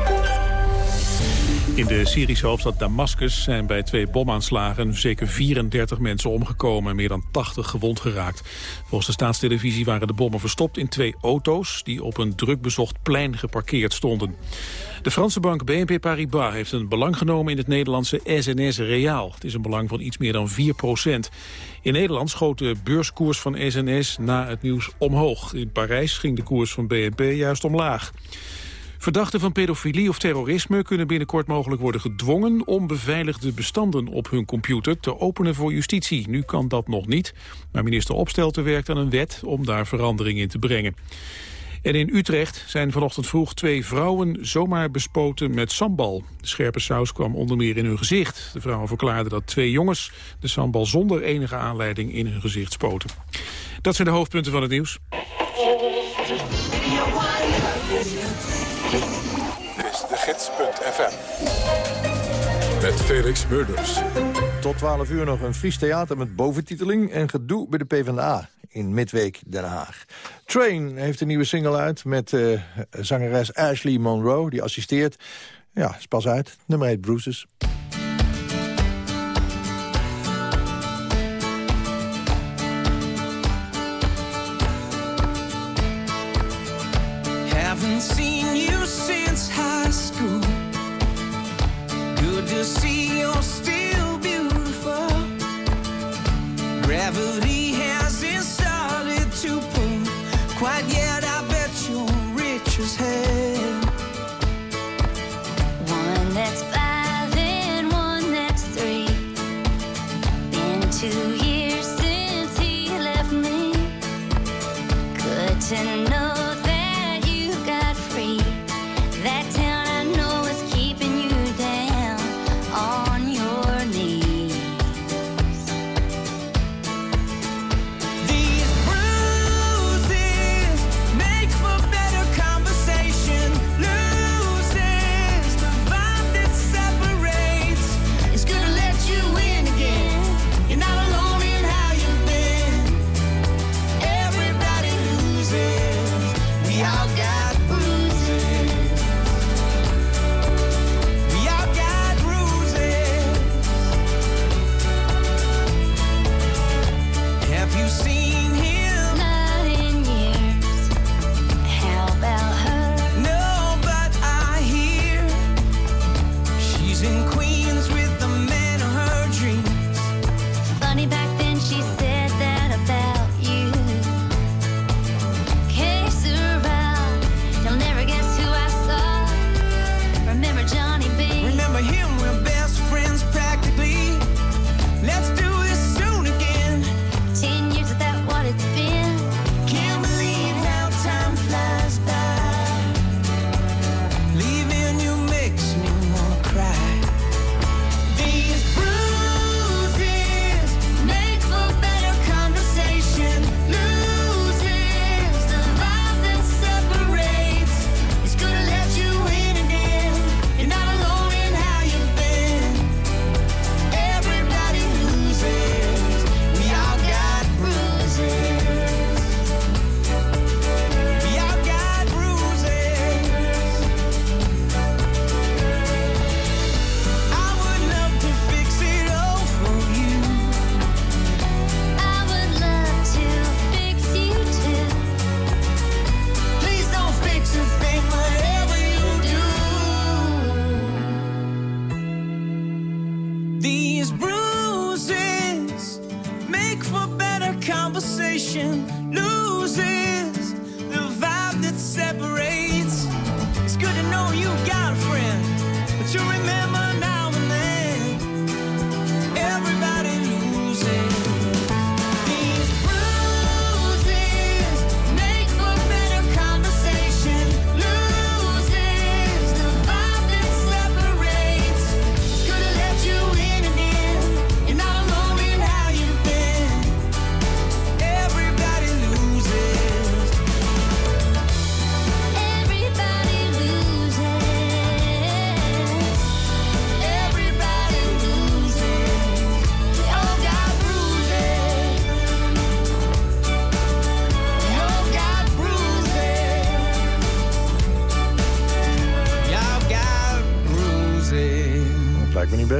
In de Syrische hoofdstad Damascus zijn bij twee bomaanslagen zeker 34 mensen omgekomen en meer dan 80 gewond geraakt. Volgens de staatstelevisie waren de bommen verstopt in twee auto's die op een drukbezocht plein geparkeerd stonden. De Franse bank BNP Paribas heeft een belang genomen in het Nederlandse SNS Reaal. Het is een belang van iets meer dan 4 procent. In Nederland schoot de beurskoers van SNS na het nieuws omhoog. In Parijs ging de koers van BNP juist omlaag. Verdachten van pedofilie of terrorisme kunnen binnenkort mogelijk worden gedwongen om beveiligde bestanden op hun computer te openen voor justitie. Nu kan dat nog niet, maar minister Opstelten werkt aan een wet om daar verandering in te brengen. En in Utrecht zijn vanochtend vroeg twee vrouwen zomaar bespoten met sambal. De scherpe saus kwam onder meer in hun gezicht. De vrouwen verklaarden dat twee jongens de sambal zonder enige aanleiding in hun gezicht spoten. Dat zijn de hoofdpunten van het nieuws. gids.fm. Met Felix Murders. Tot 12 uur nog een Fries theater met boventiteling... en gedoe bij de PvdA in Midweek Den Haag. Train heeft een nieuwe single uit met eh, zangeres Ashley Monroe. Die assisteert. Ja, is pas uit. Nummer 1 Bruises.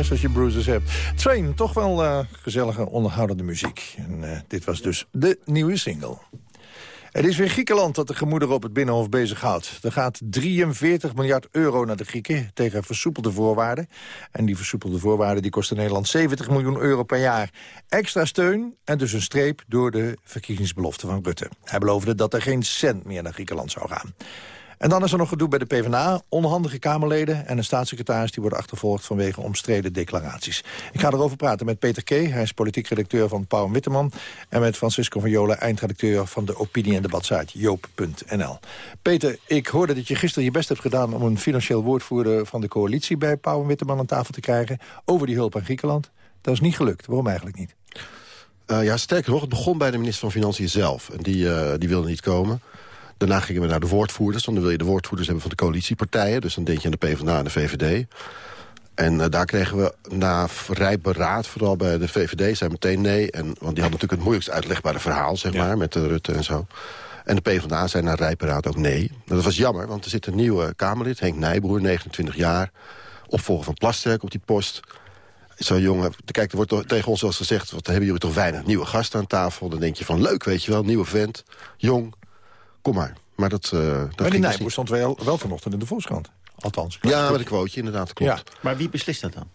Als je bruises hebt. Train, toch wel eh, gezellige, onderhoudende muziek. En eh, dit was dus de nieuwe single. Het is weer Griekenland dat de gemoederen op het Binnenhof bezighoudt. Er gaat 43 miljard euro naar de Grieken tegen versoepelde voorwaarden. En die versoepelde voorwaarden die kosten Nederland 70 miljoen euro per jaar. Extra steun en dus een streep door de verkiezingsbelofte van Rutte. Hij beloofde dat er geen cent meer naar Griekenland zou gaan. En dan is er nog gedoe bij de PvdA. Onhandige Kamerleden en een staatssecretaris... die worden achtervolgd vanwege omstreden declaraties. Ik ga erover praten met Peter Kee. Hij is politiek redacteur van Pauw en Witteman. En met Francisco van Jola, eindredacteur van de opinie- en debatsite Joop.nl. Peter, ik hoorde dat je gisteren je best hebt gedaan... om een financieel woordvoerder van de coalitie bij Pauw en Witteman aan tafel te krijgen... over die hulp aan Griekenland. Dat is niet gelukt. Waarom eigenlijk niet? Eh, ja, sterker nog, het begon bij de minister van Financiën zelf. En die, eh, die wilde niet komen. Daarna gingen we naar de woordvoerders. Dan wil je de woordvoerders hebben van de coalitiepartijen. Dus dan denk je aan de PvdA en de VVD. En eh, daar kregen we na rijp beraad, vooral bij de VVD, zei meteen nee. En, want die hadden natuurlijk het moeilijkst uitlegbare verhaal, zeg maar, met de Rutte en zo. En de PvdA zei na rijp beraad ook nee. Dat was jammer, want er zit een nieuwe Kamerlid, Henk Nijboer, 29 jaar. Opvolger van Plasterk op die post. Zo'n jongen, kijk, er wordt toch tegen ons wel eens gezegd... wat hebben jullie toch weinig nieuwe gasten aan tafel? Dan denk je van, leuk, weet je wel, nieuwe vent, jong, kom maar. Maar dat, eh dat Maar die ging dus Nijboer stond wel, wel vanochtend in de Volkskrant. Althans. Ja, met een quoteje, inderdaad, klopt. Maar wie beslist dat dan?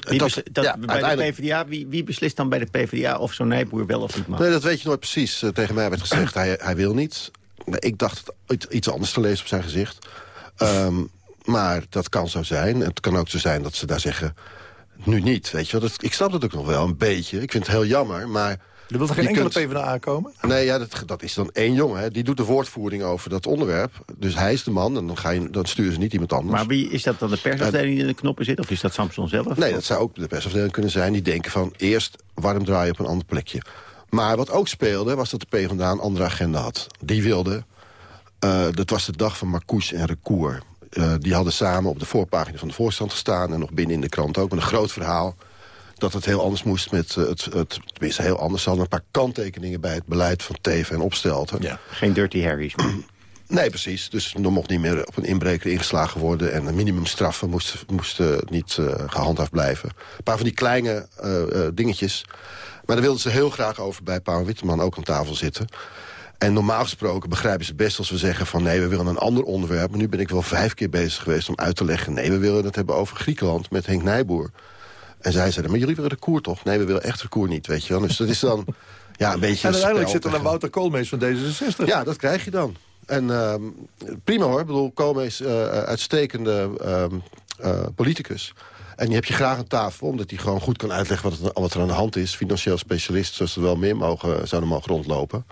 Wie Dat- ja, bij uiteindelijk- de PvdA, wie, wie beslist dan bij de PvdA of zo'n Nijboer wel of niet mag? Nee, dat weet je nooit precies. Eh, tegen mij werd gezegd, hij, hij wil niet. Nee, ik dacht het iets- iets anders te lezen op zijn gezicht. Ehm, maar dat kan zo zijn. Het kan ook zo zijn dat ze daar zeggen... nu niet, weet je wel. Dat, ik snap dat ook nog wel, een beetje. Ik vind het heel jammer, maar... Er wil er geen je enkele kunt- PvdA komen? Nee, ja, dat, dat is dan één jongen. Hè. Die doet de woordvoering over dat onderwerp. Dus hij is de man en dan, ga je, dan sturen ze niet iemand anders. Maar wie is dat dan de persafdeling die in de knoppen zit? Of is dat Samson zelf? Nee, dat zou ook de persafdeling kunnen zijn. Die denken van eerst warm draaien op een ander plekje. Maar wat ook speelde, was dat de PvdA een andere agenda had. Die wilde, eh, dat was de dag van Marcouche en Recour. Eh, die hadden samen op de voorpagina van de voorstand gestaan... en nog binnen in de krant ook, met een groot verhaal... dat het heel anders moest met eh, het, het... tenminste, heel anders. Ze hadden een paar kanttekeningen bij het beleid van Teven en Opstelten. Geen Dirty Harry's. Nee, precies. Dus er mocht niet meer op een inbreker ingeslagen worden... en de minimumstraffen moesten, moesten niet eh, gehandhaafd blijven. Een paar van die kleine eh, dingetjes. Maar daar wilden ze heel graag over bij Pauw Witteman ook aan tafel zitten. En normaal gesproken begrijpen ze best als we zeggen van... nee, we willen een ander onderwerp. Maar nu ben ik wel vijf keer bezig geweest om uit te leggen... nee, we willen het hebben over Griekenland met Henk Nijboer. En zij zeiden, maar jullie willen de koer toch? Nee, we willen echt de koer niet, weet je wel. Dus dat is dan ja, een beetje... En een uiteindelijk zit er dan tegen- Wouter Koolmees van D66. ja, dat krijg je dan. En ehm, prima hoor. Ik bedoel, Komen is eh, uitstekende ehm, eh, politicus. En die heb je graag aan tafel, omdat hij gewoon goed kan uitleggen wat, het, wat er aan de hand is. Financieel specialist, zoals er wel meer mogen, zouden mogen rondlopen.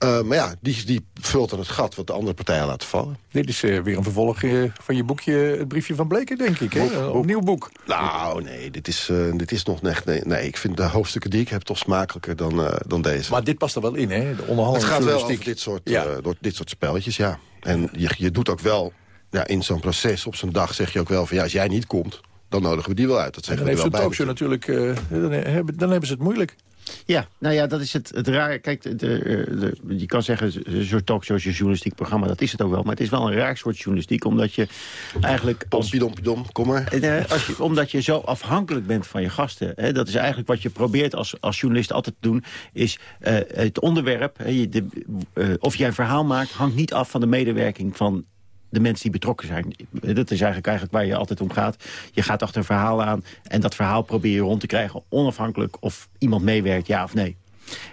Eh, maar ja, die, die vult dan het gat wat de andere partijen laten vallen. Dit is eh, weer een vervolg eh, van je boekje, het briefje van Bleken, denk ik. Hè? Boek, Een boek. opnieuw boek. Nou, nee, dit is, dit is nog echt... Nee, nee, ik vind de hoofdstukken die ik heb toch smakelijker dan, dan deze. Maar dit past er wel in, hè? De Het onderhandeling. gaat wel over dit soort, Ja. door dit soort spelletjes, ja. En je, je doet ook wel, ja, in zo'n proces, op zo'n dag zeg je ook wel van... ja, als jij niet komt, dan nodigen we die wel uit. Dat En zeggen dan we heeft zo'n talkshow natuurlijk... dan, hebben, dan hebben ze het moeilijk. Ja, nou ja, dat is het, het rare. Kijk, de, de, je kan zeggen, een soort talkshow is een journalistiek programma. Dat is het ook wel. Maar het is wel een raar soort journalistiek. Omdat je eigenlijk... Als, Dompie, dompie, dom, kom maar. Eh, als je, omdat je zo afhankelijk bent van je gasten. Hè, dat is eigenlijk wat je probeert als, als journalist altijd te doen. Is eh, het onderwerp, hè, je, de, eh, of jij een verhaal maakt... hangt niet af van de medewerking van de mensen die betrokken zijn. Dat is eigenlijk, eigenlijk waar je altijd om gaat. Je gaat achter verhaal aan en dat verhaal probeer je rond te krijgen... onafhankelijk of iemand meewerkt, ja of nee.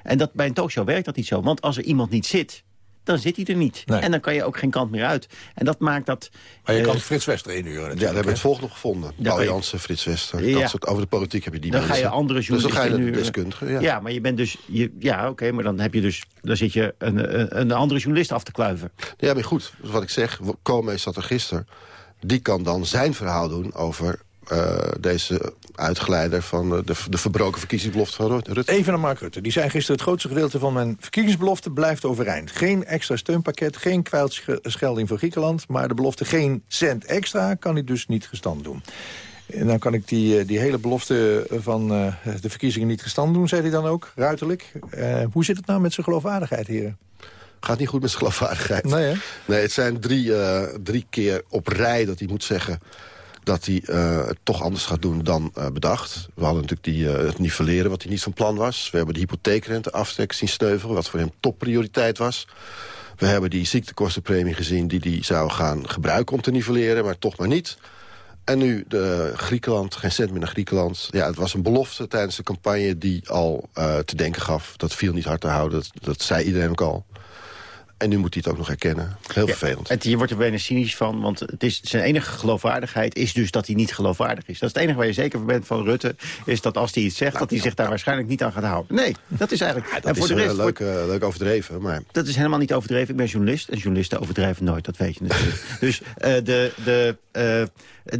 En dat, bij een talkshow werkt dat niet zo. Want als er iemand niet zit, dan zit hij er niet. En dan kan je ook geen kant meer uit. En dat maakt dat... Maar je eh, kan Frits Wester inhuren Ja, daar hebben we het volgende gevonden. Je- Jansen, Frits Wester. Ja. Dat soort, over de politiek heb je die dan ga je andere Dus dan ga journalisten je nu... de deskundigen. Ja. Ja, maar je bent dus... Je, ja, oké, maar dan heb je dus... Dan zit je een, een, een andere journalist af te kluiven. Ja, maar goed, dus wat ik zeg, Koolmees zat er gisteren. Die kan dan zijn verhaal doen over eh, deze uitgeleider... van de, de verbroken verkiezingsbelofte van Rut- Rutte. Even naar Mark Rutte. Die zei gisteren het grootste gedeelte van mijn verkiezingsbelofte blijft overeind. Geen extra steunpakket, geen kwijtschelding voor Griekenland... maar de belofte geen cent extra kan hij dus niet gestand doen. En dan kan ik die, eh, die hele belofte van eh, de verkiezingen niet gestand doen, zei hij dan ook, ruiterlijk. Eh, hoe zit het nou met zijn geloofwaardigheid, heren? Gaat niet goed met zijn geloofwaardigheid. Nee, hè? Nee, het zijn drie, drie keer op rij dat hij moet zeggen dat hij eh, het toch anders gaat doen dan eh, bedacht. We hadden natuurlijk die, eh, het nivelleren wat hij niet van plan was. We hebben de hypotheekrente zien sneuvelen, wat voor hem topprioriteit was. We hebben die ziektekostenpremie gezien die hij zou gaan gebruiken om te nivelleren, maar toch maar niet. En nu de Griekenland, geen cent meer naar Griekenland. Ja, het was een belofte tijdens de campagne die al te denken gaf. Dat viel niet hard te houden, dat, dat zei iedereen ook al. En nu moet hij het ook nog herkennen. Heel vervelend. Het, je wordt er bijna cynisch van, want het is, zijn enige geloofwaardigheid is dus dat hij niet geloofwaardig is. Dat is het enige waar je zeker van bent van Rutte, is dat als hij iets zegt, dat hij zich daar waarschijnlijk niet aan gaat houden. Nee, dat is eigenlijk... Dat en voor is de eh, rest, leuk, eh, leuk overdreven, maar... dat is helemaal niet overdreven. Ik ben journalist en journalisten overdrijven nooit, dat weet je natuurlijk. dus eh, de... de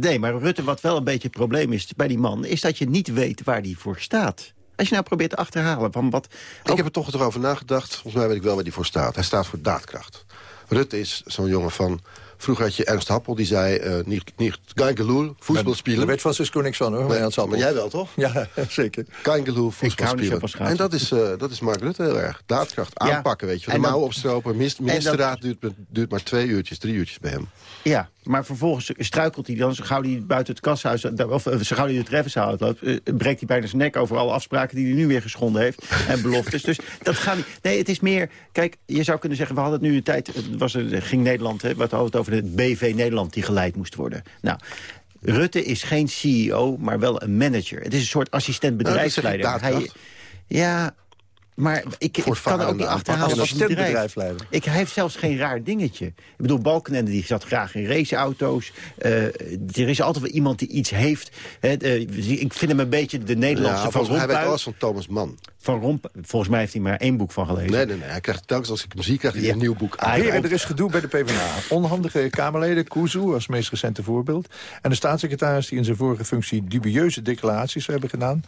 nee, maar Rutte, wat wel een beetje het probleem is bij die man, is dat je niet weet waar hij voor staat. Als je nou probeert te achterhalen van wat... Ik heb er toch erover nagedacht. Volgens mij weet ik wel waar hij voor staat. Hij staat voor daadkracht. Rutte is zo'n jongen van... Vroeger had je Ernst Happel, die zei... eh niet, niet gelul, voetbal spelen. Daar weet Francisco niks van, hoor. Nee, Ernst Happel. maar jij wel, toch? Ja, zeker. Kein gelul, voetbal hou niet zo spelen. van schaatsen. En dat is, eh, dat is Mark Rutte heel erg. Daadkracht, Ja. aanpakken, weet je. De mouwen opstropen. Dat- ministerraad duurt, duurt maar twee uurtjes, drie uurtjes bij hem. Ja, maar vervolgens struikelt hij dan, zo gauw hij buiten het kashuis, of eh, zo gauw hij de treffenzaal uitloopt, eh, breekt hij bijna zijn nek over alle afspraken die hij nu weer geschonden heeft en beloftes. Dus dat gaat niet. Nee, het is meer, kijk, je zou kunnen zeggen, we hadden het nu een tijd, het was, er ging Nederland, hè, we hadden het over het BV Nederland die geleid moest worden. Nou, Rutte is geen CEO, maar wel een manager. Het is een soort assistent Nou, bedrijfsleider. daadkracht. ja, maar ik, ik kan er ook niet achterhalen wat assistent een bedrijf. bedrijfsleider. Ik, hij heeft zelfs geen raar dingetje. Ik bedoel, Balkenende die zat graag in raceauto's. Eh, er is altijd wel iemand die iets heeft. Hè, ik vind hem een beetje de Nederlandse Ja, Van mij hij weet Rompuy. alles van Thomas Mann. Van Rompuy. Volgens mij heeft hij maar één boek van gelezen. Nee, nee, nee. Hij krijgt, telkens als ik hem zie, krijgt hij Ja. een nieuw boek aan. Heren, er is gedoe bij de PvdA. Onhandige Kamerleden, Kuzu als meest recente voorbeeld. En de staatssecretaris die in zijn vorige functie dubieuze declaraties hebben gedaan.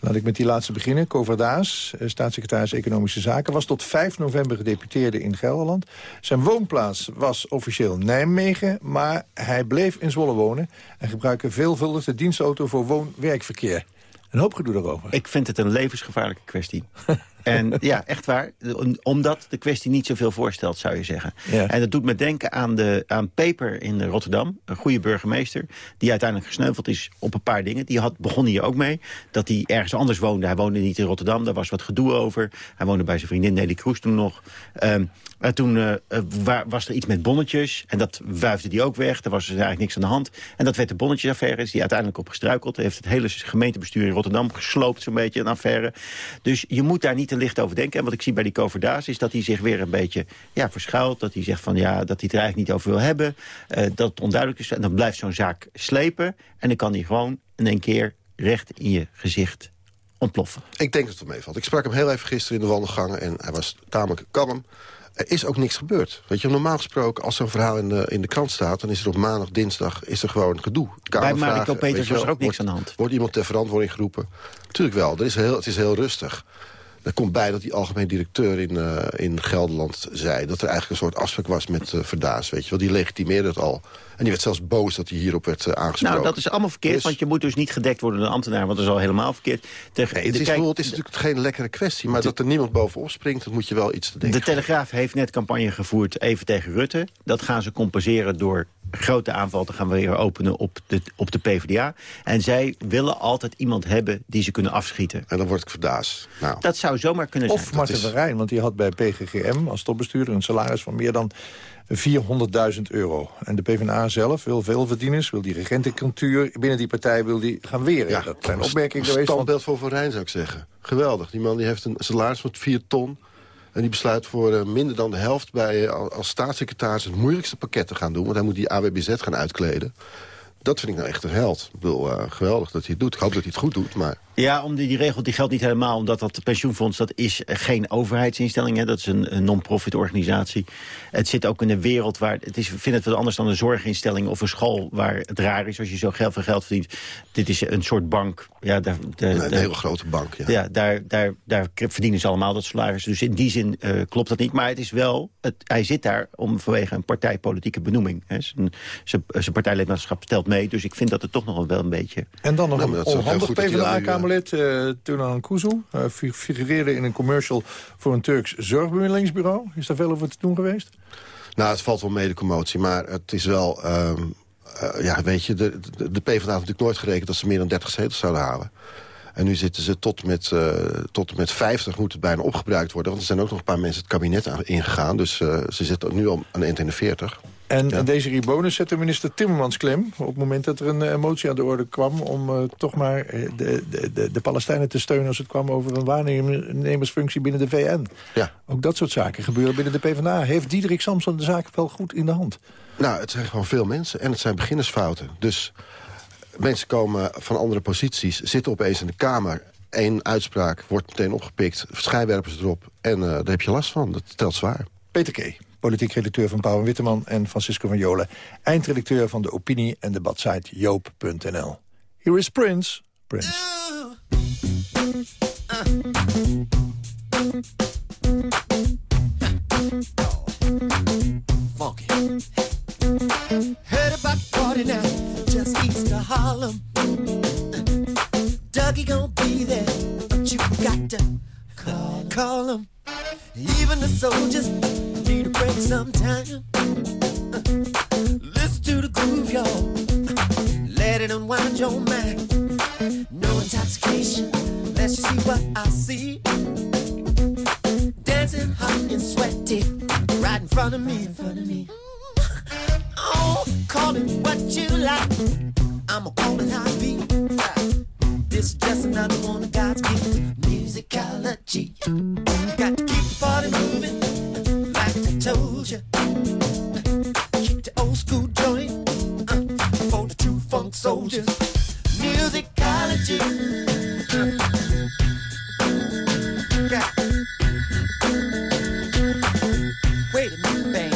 Laat ik met die laatste beginnen. Koverdaas, eh, staatssecretaris Economische Zaken... was tot 5 november gedeputeerde in Gelderland. Zijn woonplaats was officieel Nijmegen... maar hij bleef in Zwolle wonen... en gebruikte veelvuldig de dienstauto voor woon-werkverkeer. Een hoop gedoe daarover. Ik vind het een levensgevaarlijke kwestie. en ja, echt waar. Om- Omdat de kwestie niet zoveel voorstelt, zou je zeggen. Ja. En dat doet me denken aan, de, aan Peper in Rotterdam. Een goede burgemeester. Die uiteindelijk gesneuveld is op een paar dingen. Die had, begon hier ook mee. Dat hij ergens anders woonde. Hij woonde niet in Rotterdam. Daar was wat gedoe over. Hij woonde bij zijn vriendin Nelly Kroes toen nog. Ehm, en toen eh, eh, wa- was er iets met bonnetjes. En dat wuifde die ook weg. Er was dus eigenlijk niks aan de hand. En dat werd de bonnetjesaffaire. Is die uiteindelijk op gestruikeld. Heeft het hele gemeentebestuur in Rotterdam gesloopt. Zo'n beetje een affaire. Dus je moet daar niet licht over denken. En wat ik zie bij die Coverdaas is dat hij zich weer een beetje ja, verschuilt. Dat hij zegt van ja, dat hij het er eigenlijk niet over wil hebben. eh, dat het onduidelijk is. En dan blijft zo'n zaak slepen. En dan kan hij gewoon in één keer recht in je gezicht ontploffen. Ik denk dat het meevalt. Ik sprak hem heel even gisteren in de wandelgangen en hij was tamelijk kalm. Er is ook niks gebeurd. Weet je, normaal gesproken, als zo'n verhaal in de, in de krant staat... dan is er op maandag, dinsdag, is er gewoon gedoe. Kamervragen, Mariko Peters was er ook niks aan de hand. Wordt iemand ter verantwoording geroepen? Tuurlijk wel, er is heel, het is heel rustig. Er komt bij dat die algemeen directeur in, eh, in Gelderland zei... dat er eigenlijk een soort afspraak was met eh Verdaas, weet je wel. Die legitimeerde het al. En die werd zelfs boos dat hij hierop werd eh, aangesproken. Nou, dat is allemaal verkeerd, Dus- want je moet dus niet gedekt worden door een ambtenaar, want dat is al helemaal verkeerd. Tegen, Nee, het, is, kijk, het is natuurlijk geen lekkere kwestie, maar dat er niemand bovenop springt, dat moet je wel iets te denken. De Telegraaf heeft net campagne gevoerd even tegen Rutte. Dat gaan ze compenseren door grote aanval te gaan weer openen op de, op de PvdA. En zij willen altijd iemand hebben die ze kunnen afschieten. En dan word ik verdaas. Nou. Dat zou zomaar kunnen zijn. Of Marten van Rijn, want die had bij PGGM als topbestuurder... een salaris van meer dan 400.000 euro. En de PvdA zelf wil veel verdieners, wil die regentencultuur... binnen die partij wil die gaan weren. Ja, dat zijn opmerkingen geweest. standbeeld voor Van Rijn, zou ik zeggen. Geweldig. Die man die heeft een salaris van 4 ton. En die besluit voor eh, minder dan de helft bij, eh, als staatssecretaris... het moeilijkste pakket te gaan doen. Want hij moet die AWBZ gaan uitkleden. Dat vind ik nou echt een held. Ik bedoel, eh, geweldig dat hij het doet. Ik hoop dat hij het goed doet, maar... Ja, om die, die regel die geldt niet helemaal, omdat dat pensioenfonds dat is geen overheidsinstelling. Hè, dat is een, een non-profit organisatie. Het zit ook in een wereld waar het is, ik vind het wat anders dan een zorginstelling of een school waar het raar is als je zo geld veel geld verdient. Dit is een soort bank. Ja, daar, daar, een daar- hele grote bank, ja. ja, daar, daar, daar verdienen ze allemaal dat salaris. Dus in die zin eh, klopt dat niet. Maar het is wel, het, hij zit daar om vanwege een partijpolitieke benoeming. Hè. Zijn, zijn, zijn partijlidmaatschap stelt mee. Dus ik vind dat het toch nog wel een beetje... En dan nog nou, een onhandig eh, PvdA-Kamerlid, uh, eh, Tunan Kuzu. Uh, eh, figureerde in een commercial voor een Turks zorgbemiddelingsbureau. Is daar veel over te doen geweest? Nou, het valt wel mee, de commotie. Maar het is wel... Ehm, ja, weet je, de, de, PvdA had natuurlijk nooit gerekend... dat ze meer dan 30 zetels zouden halen. En nu zitten ze tot met, tot met 50, moet het bijna opgebruikt worden. Want er zijn ook nog een paar mensen het kabinet ingegaan. Dus ze zitten nu al aan 41. En deze Ribonus zette minister Timmermans klem... op het moment dat er een motie aan de orde kwam... om eh, toch maar eh, de, de, de, de Palestijnen te steunen... als het kwam over een waarnemersfunctie binnen de VN. Ja. Ook dat soort zaken gebeuren binnen de PvdA. Heeft Diederik Samson de zaak wel goed in de hand? Nou, het zijn gewoon veel mensen en het zijn beginnersfouten. Dus mensen komen van andere posities, zitten opeens in de Kamer... Eén uitspraak wordt meteen opgepikt, schijnwerpers erop... en eh, daar heb je last van. Dat telt zwaar. Peter K., politiek redacteur van Pauw Witteman... en Francisco van Jolen, eindredacteur van de opinie- en debatsite joop.nl. Here is Prince. Prince. funky. Heard about the party now, just east of Harlem. Dougie gonna be there, but you got to call, call him. Even the soldiers need a break sometime. Listen to the groove, y'all. Let it unwind your mind. No intoxication, let's see what I see. Dancing hot and sweaty, right in front of me, in front of me. Oh, call it what you like. I'ma call it how it be. This is just another one of God's gifts. musicology. Got to keep the party moving, I told you. Keep the old school joint uh, for the true funk soldiers. Musicology. Uh. Wait a minute, babe.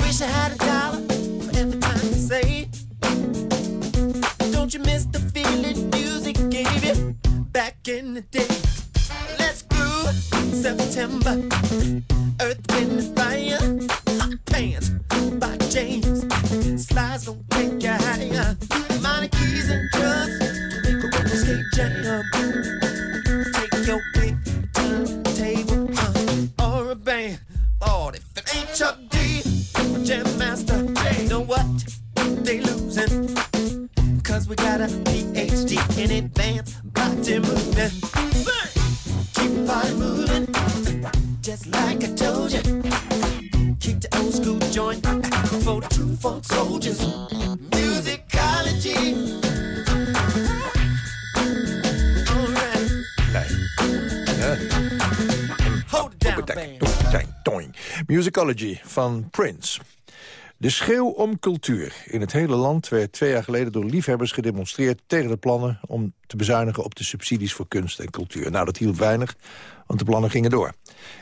Wish I had a dollar for every time you say. Don't you miss the feeling music gave you back in the day? Let's groove September. Musicology van Prince. De schreeuw om cultuur in het hele land werd twee jaar geleden door liefhebbers gedemonstreerd tegen de plannen om te bezuinigen op de subsidies voor kunst en cultuur. Nou, dat hielp weinig, want de plannen gingen door.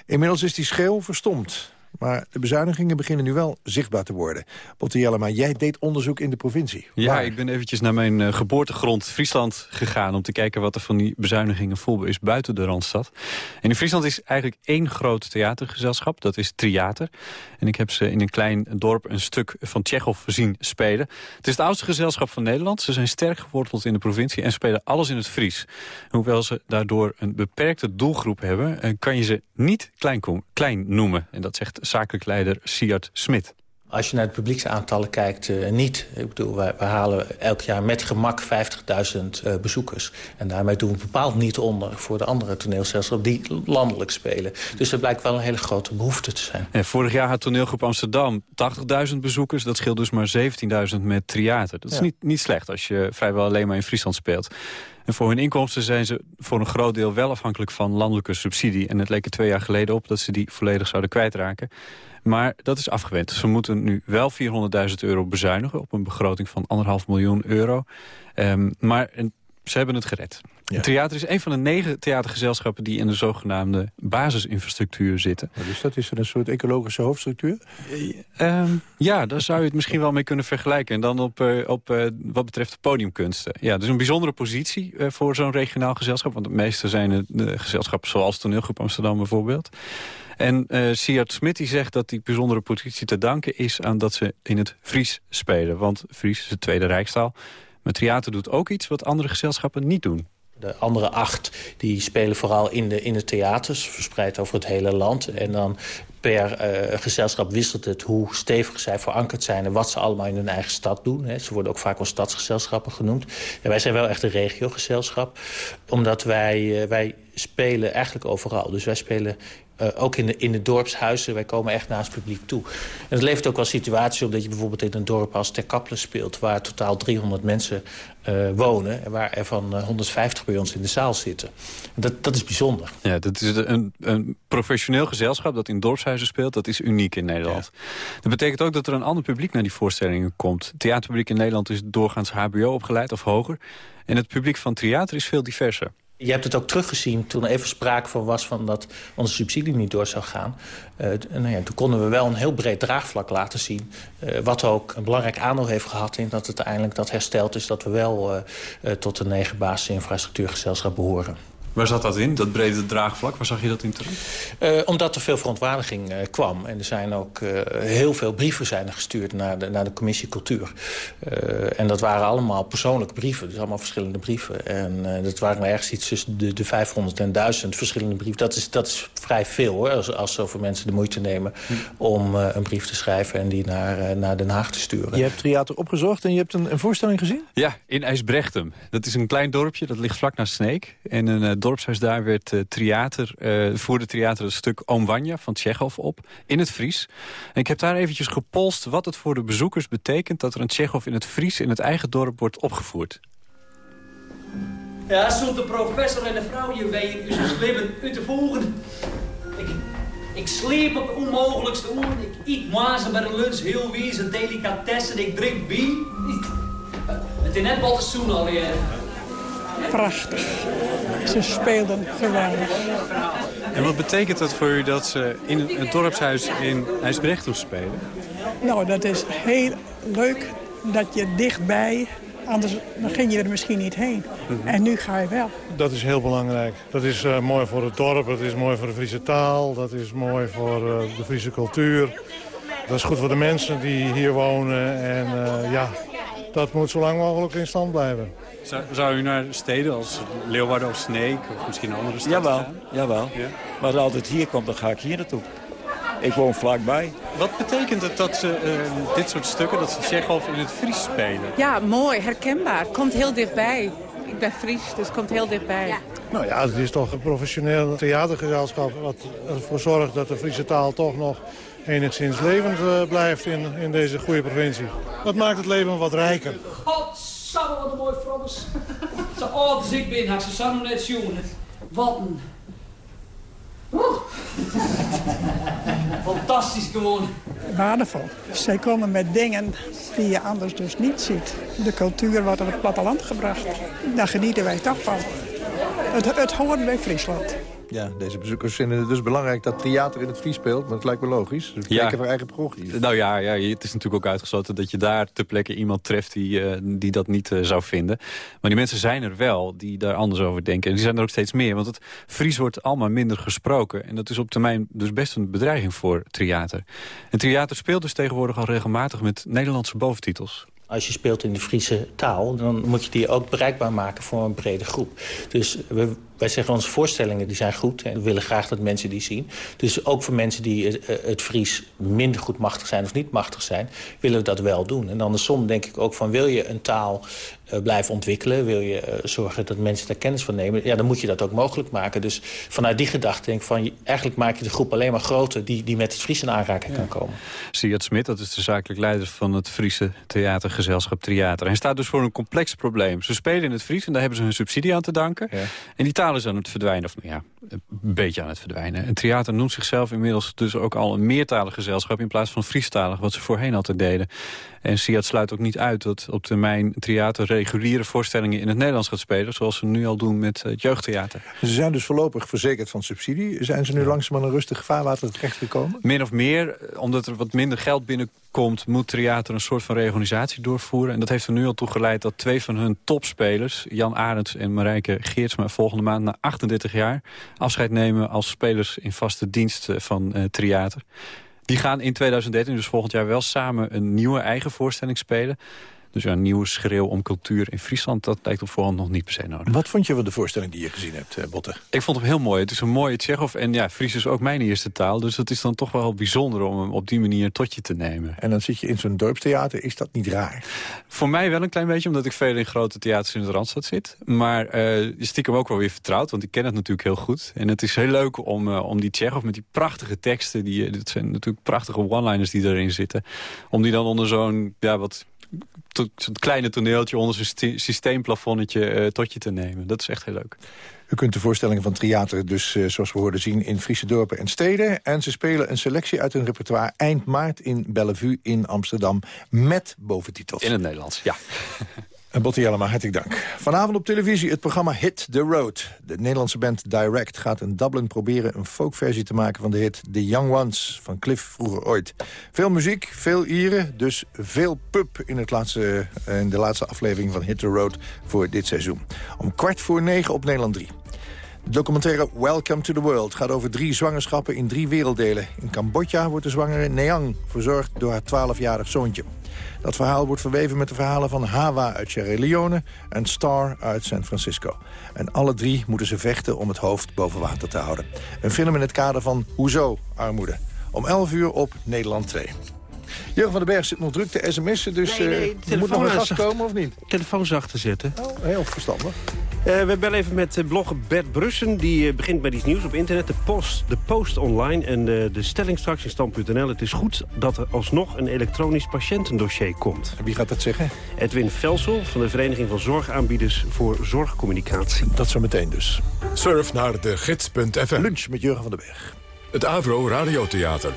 Inmiddels is die schreeuw verstomd. Maar de bezuinigingen beginnen nu wel zichtbaar te worden. Botte Jellema, jij deed onderzoek in de provincie. Ja, Waar? ik ben eventjes naar mijn eh, geboortegrond Friesland gegaan... om te kijken wat er van die bezuinigingen vol is buiten de Randstad. En in Friesland is eigenlijk één groot theatergezelschap. Dat is Triater. En ik heb ze in een klein dorp een stuk van Tsjechov zien spelen. Het is het oudste gezelschap van Nederland. Ze zijn sterk geworteld in de provincie en spelen alles in het Fries. Hoewel ze daardoor een beperkte doelgroep hebben... eh, kan je ze niet klein, klein noemen. En dat zegt zakelijk leider Siart Smit. Als je naar de publieksaantallen kijkt, eh, niet. Ik bedoel, wij, wij halen elk jaar met gemak 50.000 eh, bezoekers. En daarmee doen we bepaald niet onder voor de andere toneelgezelschappen die landelijk spelen. Dus er blijkt wel een hele grote behoefte te zijn. En vorig jaar had toneelgroep Amsterdam 80.000 bezoekers. Dat scheelt dus maar 17.000 met Triater. Dat is Ja. niet, niet slecht als je vrijwel alleen maar in Friesland speelt. Voor hun inkomsten zijn ze voor een groot deel wel afhankelijk van landelijke subsidie. En het leek er twee jaar geleden op dat ze die volledig zouden kwijtraken. Maar dat is afgewend. Ze moeten nu wel 400.000 euro bezuinigen op een begroting van anderhalf miljoen euro. Ehm, maar ze hebben het gered. Het theater is een van de negen theatergezelschappen die in de zogenaamde basisinfrastructuur zitten. Dus dat is een soort ecologische hoofdstructuur? Ehm, ja, daar zou je het misschien wel mee kunnen vergelijken. En dan op, eh, op eh, wat betreft de podiumkunsten. Ja, dus een bijzondere positie eh, voor zo'n regionaal gezelschap. Want de meeste zijn het, de gezelschappen zoals Toneelgroep Amsterdam bijvoorbeeld. En eh Siart Smit die zegt dat die bijzondere positie te danken is... aan dat ze in het Fries spelen. Want Fries is de tweede rijkstaal. Maar theater doet ook iets wat andere gezelschappen niet doen. De andere acht die spelen vooral in de, in de theaters, verspreid over het hele land. En dan per eh, gezelschap wisselt het hoe stevig zij verankerd zijn... en wat ze allemaal in hun eigen stad doen. Hè. Ze worden ook vaak wel stadsgezelschappen genoemd. En wij zijn wel echt een regiogezelschap, omdat wij, eh, wij spelen eigenlijk overal. Dus wij spelen eh, ook in de, in de dorpshuizen, wij komen echt naast het publiek toe. En het levert ook wel situaties op dat je bijvoorbeeld in een dorp als Ter Kappelen speelt... waar totaal 300 mensen eh, wonen en waar er van eh, 150 bij ons in de zaal zitten. En dat, dat is bijzonder. Ja, dat is een, een professioneel gezelschap dat in dorpshuizen speelt. Dat is uniek in Nederland. Dat betekent ook dat er een ander publiek naar die voorstellingen komt. Het theaterpubliek in Nederland is doorgaans hbo opgeleid of hoger. En het publiek van theater is veel diverser. Je hebt het ook teruggezien toen er even sprake van was... Van dat onze subsidie niet door zou gaan. T- nou ja, toen konden we wel een heel breed draagvlak laten zien... eh, wat ook een belangrijk aandeel heeft gehad... in dat het uiteindelijk dat hersteld is... dat we wel eh, tot de negen basisinfrastructuurgezelschap behoren. Waar zat dat in, dat brede draagvlak? Waar zag je dat in terug? Eh, omdat er veel verontwaardiging eh, kwam. En er zijn ook eh, heel veel brieven zijn er gestuurd naar de, naar de commissie cultuur. Eh, en dat waren allemaal persoonlijke brieven. Dus allemaal verschillende brieven. En eh, dat waren maar ergens iets tussen de, de 500 en 1000 verschillende brieven. Dat is, dat is vrij veel hoor. Als, als zoveel mensen de moeite nemen om eh, een brief te schrijven... en die naar, eh, naar Den Haag te sturen. Je hebt theater opgezocht en je hebt een, een voorstelling gezien? Ja, in IJsbrechtem. Dat is een klein dorpje, dat ligt vlak naast Sneek. En een eh, dorpshuis daar werd eh theater, eh voerde theater het stuk Oom Wanja van Tsjechov op. In het Fries. En ik heb daar eventjes gepolst wat het voor de bezoekers betekent... dat er een Tsjechov in het Fries in het eigen dorp wordt opgevoerd. Ja, zo'n de professor en de vrouw hier weten u slimmen u te volgen. Ik, ik sleep op de onmogelijkste oren. Ik eet mazen bij de lunch heel wies en delicatessen. Ik drink wien. Het is net wat te zoen alweer. Prachtig. Ze speelden geweldig. En wat betekent dat voor u dat ze in een, een dorpshuis in IJsbrechtem spelen? Nou, dat is heel leuk dat je dichtbij... Anders dan ging je er misschien niet heen. En nu ga je wel. Dat is heel belangrijk. Dat is eh, mooi voor het dorp, dat is mooi voor de Friese taal, dat is mooi voor eh, de Friese cultuur. Dat is goed voor de mensen die hier wonen en eh, ja, dat moet zo lang mogelijk in stand blijven. Zou, zou u naar steden als Leeuwarden of Sneek of misschien een andere stad Jawel, gaan? jawel. Maar als het altijd hier komt, dan ga ik hier naartoe. Ik woon vlakbij. Wat betekent het dat ze eh, dit soort stukken, dat ze Tsjechov in het Fries spelen? Ja, mooi, herkenbaar. Komt heel dichtbij. Ik ben Fries, dus komt heel dichtbij. Nou ja, het is toch een professioneel theatergezelschap wat ervoor zorgt dat de Friese taal toch nog enigszins levend eh, blijft in, in deze goede provincie. Dat maakt het leven wat rijker. Godsamme, wat een mooi frobbes. Zo oud ik ben, had ze nog net jongen. Wat een... Fantastisch gewoon. Waardevol. Zij komen met dingen die je anders dus niet ziet. De cultuur wordt op het platteland gebracht. Daar genieten wij toch van. Het, het hoort bij Friesland. Ja, deze bezoekers vinden het dus belangrijk dat theater in het Fries speelt. Maar dat lijkt me logisch. Dus Ja. kijken voor eigen parochies. Nou ja, ja, het is natuurlijk ook uitgesloten dat je daar ter plekke iemand treft die, eh, die dat niet eh, zou vinden. Maar die mensen zijn er wel die daar anders over denken. En die zijn er ook steeds meer, want het Fries wordt allemaal minder gesproken. En dat is op termijn dus best een bedreiging voor theater. En theater speelt dus tegenwoordig al regelmatig met Nederlandse boventitels. Als je speelt in de Friese taal, dan moet je die ook bereikbaar maken voor een brede groep. Dus we Wij zeggen onze voorstellingen die zijn goed en we willen graag dat mensen die zien. Dus ook voor mensen die het, eh, het Fries minder goed machtig zijn of niet machtig zijn... willen we dat wel doen. En andersom denk ik ook van wil je een taal eh, blijven ontwikkelen... wil je eh, zorgen dat mensen daar kennis van nemen... ja, dan moet je dat ook mogelijk maken. Dus vanuit die gedachte denk ik van... eigenlijk maak je de groep alleen maar groter... die, die met het Fries in aanraking kan komen. Siad Smit, dat is de zakelijk leider van het Friese theatergezelschap Triater. Hij staat dus voor een complex probleem. Ze spelen in het Fries en daar hebben ze hun subsidie aan te danken. En die taal is aan het verdwijnen, of nou ja, een beetje aan het verdwijnen. En Triater noemt zichzelf inmiddels dus ook al een meertalig gezelschap... in plaats van Friestalig, wat ze voorheen altijd deden. En Siad sluit ook niet uit dat op termijn Triater reguliere voorstellingen in het Nederlands gaat spelen... zoals ze nu al doen met het jeugdtheater. Ze zijn dus voorlopig verzekerd van subsidie. Zijn ze nu langzaam aan een rustig vaarwater terechtgekomen? Min of meer, eh, omdat er wat minder geld binnenkomt... moet Triater een soort van reorganisatie doorvoeren. En dat heeft er nu al toe geleid dat twee van hun topspelers... Jan Arends en Marijke Geertsma volgende maand na 38 jaar... afscheid nemen als spelers in vaste dienst eh, van eh, Triater. Die gaan in 2013, dus volgend jaar, wel samen een nieuwe eigen voorstelling spelen. Dus ja, een nieuwe schreeuw om cultuur in Friesland... dat lijkt op voorhand nog niet per se nodig. Wat vond je van de voorstelling die je gezien hebt, eh, Botte? Ik vond hem heel mooi. Het is een mooie Tsjechov. En ja, Fries is ook mijn eerste taal. Dus het is dan toch wel bijzonder om hem op die manier tot je te nemen. En dan zit je in zo'n dorpstheater. Is dat niet raar? Voor mij wel een klein beetje, omdat ik veel in grote theaters in de Randstad zit. Maar je stiekem ook wel weer vertrouwd, want ik ken het natuurlijk heel goed. En het is heel leuk om, eh, om die Tsjechov met die prachtige teksten... Die, dit zijn natuurlijk prachtige one-liners die erin zitten... om die dan onder zo'n ja, wat zo'n kleine toneeltje onder zijn syste- systeemplafonnetje eh, tot je te nemen. Dat is echt heel leuk. U kunt de voorstellingen van Theater dus, eh, zoals we hoorden zien... in Friese dorpen en steden. En ze spelen een selectie uit hun repertoire eind maart in Bellevue in Amsterdam... met boventitels. In het Nederlands, ja. Botte Jellema, hartelijk dank. Vanavond op televisie het programma Hit the Road. De Nederlandse band Direct gaat in Dublin proberen... een folkversie te maken van de hit The Young Ones van Cliff vroeger ooit. Veel muziek, veel Ieren, dus veel pub in, het laatste, eh, in de laatste aflevering van Hit the Road voor dit seizoen. Om kwart voor negen op Nederland 3. De documentaire Welcome to the World gaat over drie zwangerschappen in drie werelddelen. In Cambodja wordt de zwangere Neang verzorgd door haar 12-jarig zoontje. Dat verhaal wordt verweven met de verhalen van Hawa uit Sierra Leone en Star uit San Francisco. En alle drie moeten ze vechten om het hoofd boven water te houden. Een film in het kader van Hoezo armoede. Om 11 uur op Nederland 2. Jurgen van den Berg zit nog druk te sms'en, dus Nee, nee, eh, moet nog een gast komen of niet? Telefoon zachter zetten. Oh, heel verstandig. Eh, we bellen even met eh, blogger Bert Brussen. Die eh, begint met iets nieuws op internet. De Post, de post online en eh, de stelling straks in stand.nl. Het is goed dat er alsnog een elektronisch patiëntendossier komt. Wie gaat dat zeggen? Edwin Velsel van de Vereniging van Zorgaanbieders voor Zorgcommunicatie. Dat zo meteen dus. Surf naar de gids.fm. Lunch met Jurgen van den Berg. Het Avro Radiotheater.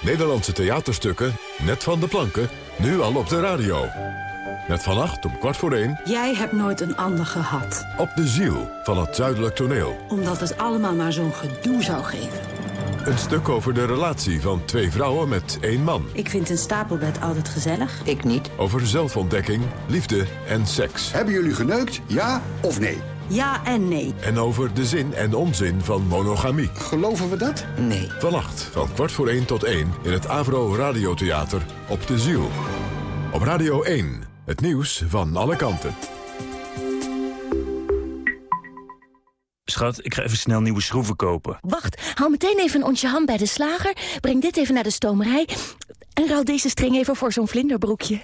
Nederlandse theaterstukken, net van de planken, nu al op de radio. Met vannacht om kwart voor één Jij hebt nooit een ander gehad. op de ziel van het zuidelijk toneel. Omdat het allemaal maar zo'n gedoe zou geven. Een stuk over de relatie van twee vrouwen met één man. Ik vind een stapelbed altijd gezellig. Ik niet. Over zelfontdekking, liefde en seks. Hebben jullie geneukt, ja of nee? Ja en nee. En over de zin en onzin van monogamie. Geloven we dat? Nee. Vannacht van kwart voor één tot één in het Avro Radiotheater op de Ziel. Op Radio 1, het nieuws van alle kanten. Schat, ik ga even snel nieuwe schroeven kopen. Wacht, haal meteen even een onsje ham bij de slager. Breng dit even naar de stomerij. En ruil deze string even voor zo'n vlinderbroekje.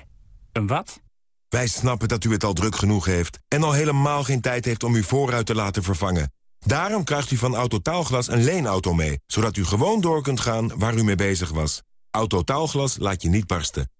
Een wat? Wij snappen dat u het al druk genoeg heeft... en al helemaal geen tijd heeft om uw voorruit te laten vervangen. Daarom krijgt u van Autotaalglas een leenauto mee... zodat u gewoon door kunt gaan waar u mee bezig was. Autotaalglas laat je niet barsten.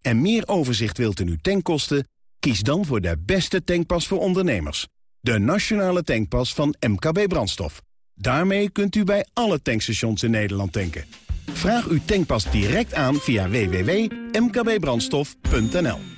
en meer overzicht wilt in uw tankkosten... kies dan voor de beste tankpas voor ondernemers. De nationale tankpas van MKB Brandstof. Daarmee kunt u bij alle tankstations in Nederland tanken. Vraag uw tankpas direct aan via www.mkbbrandstof.nl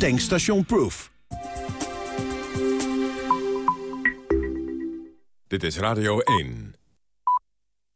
Tankstation Proof. Dit is Radio 1.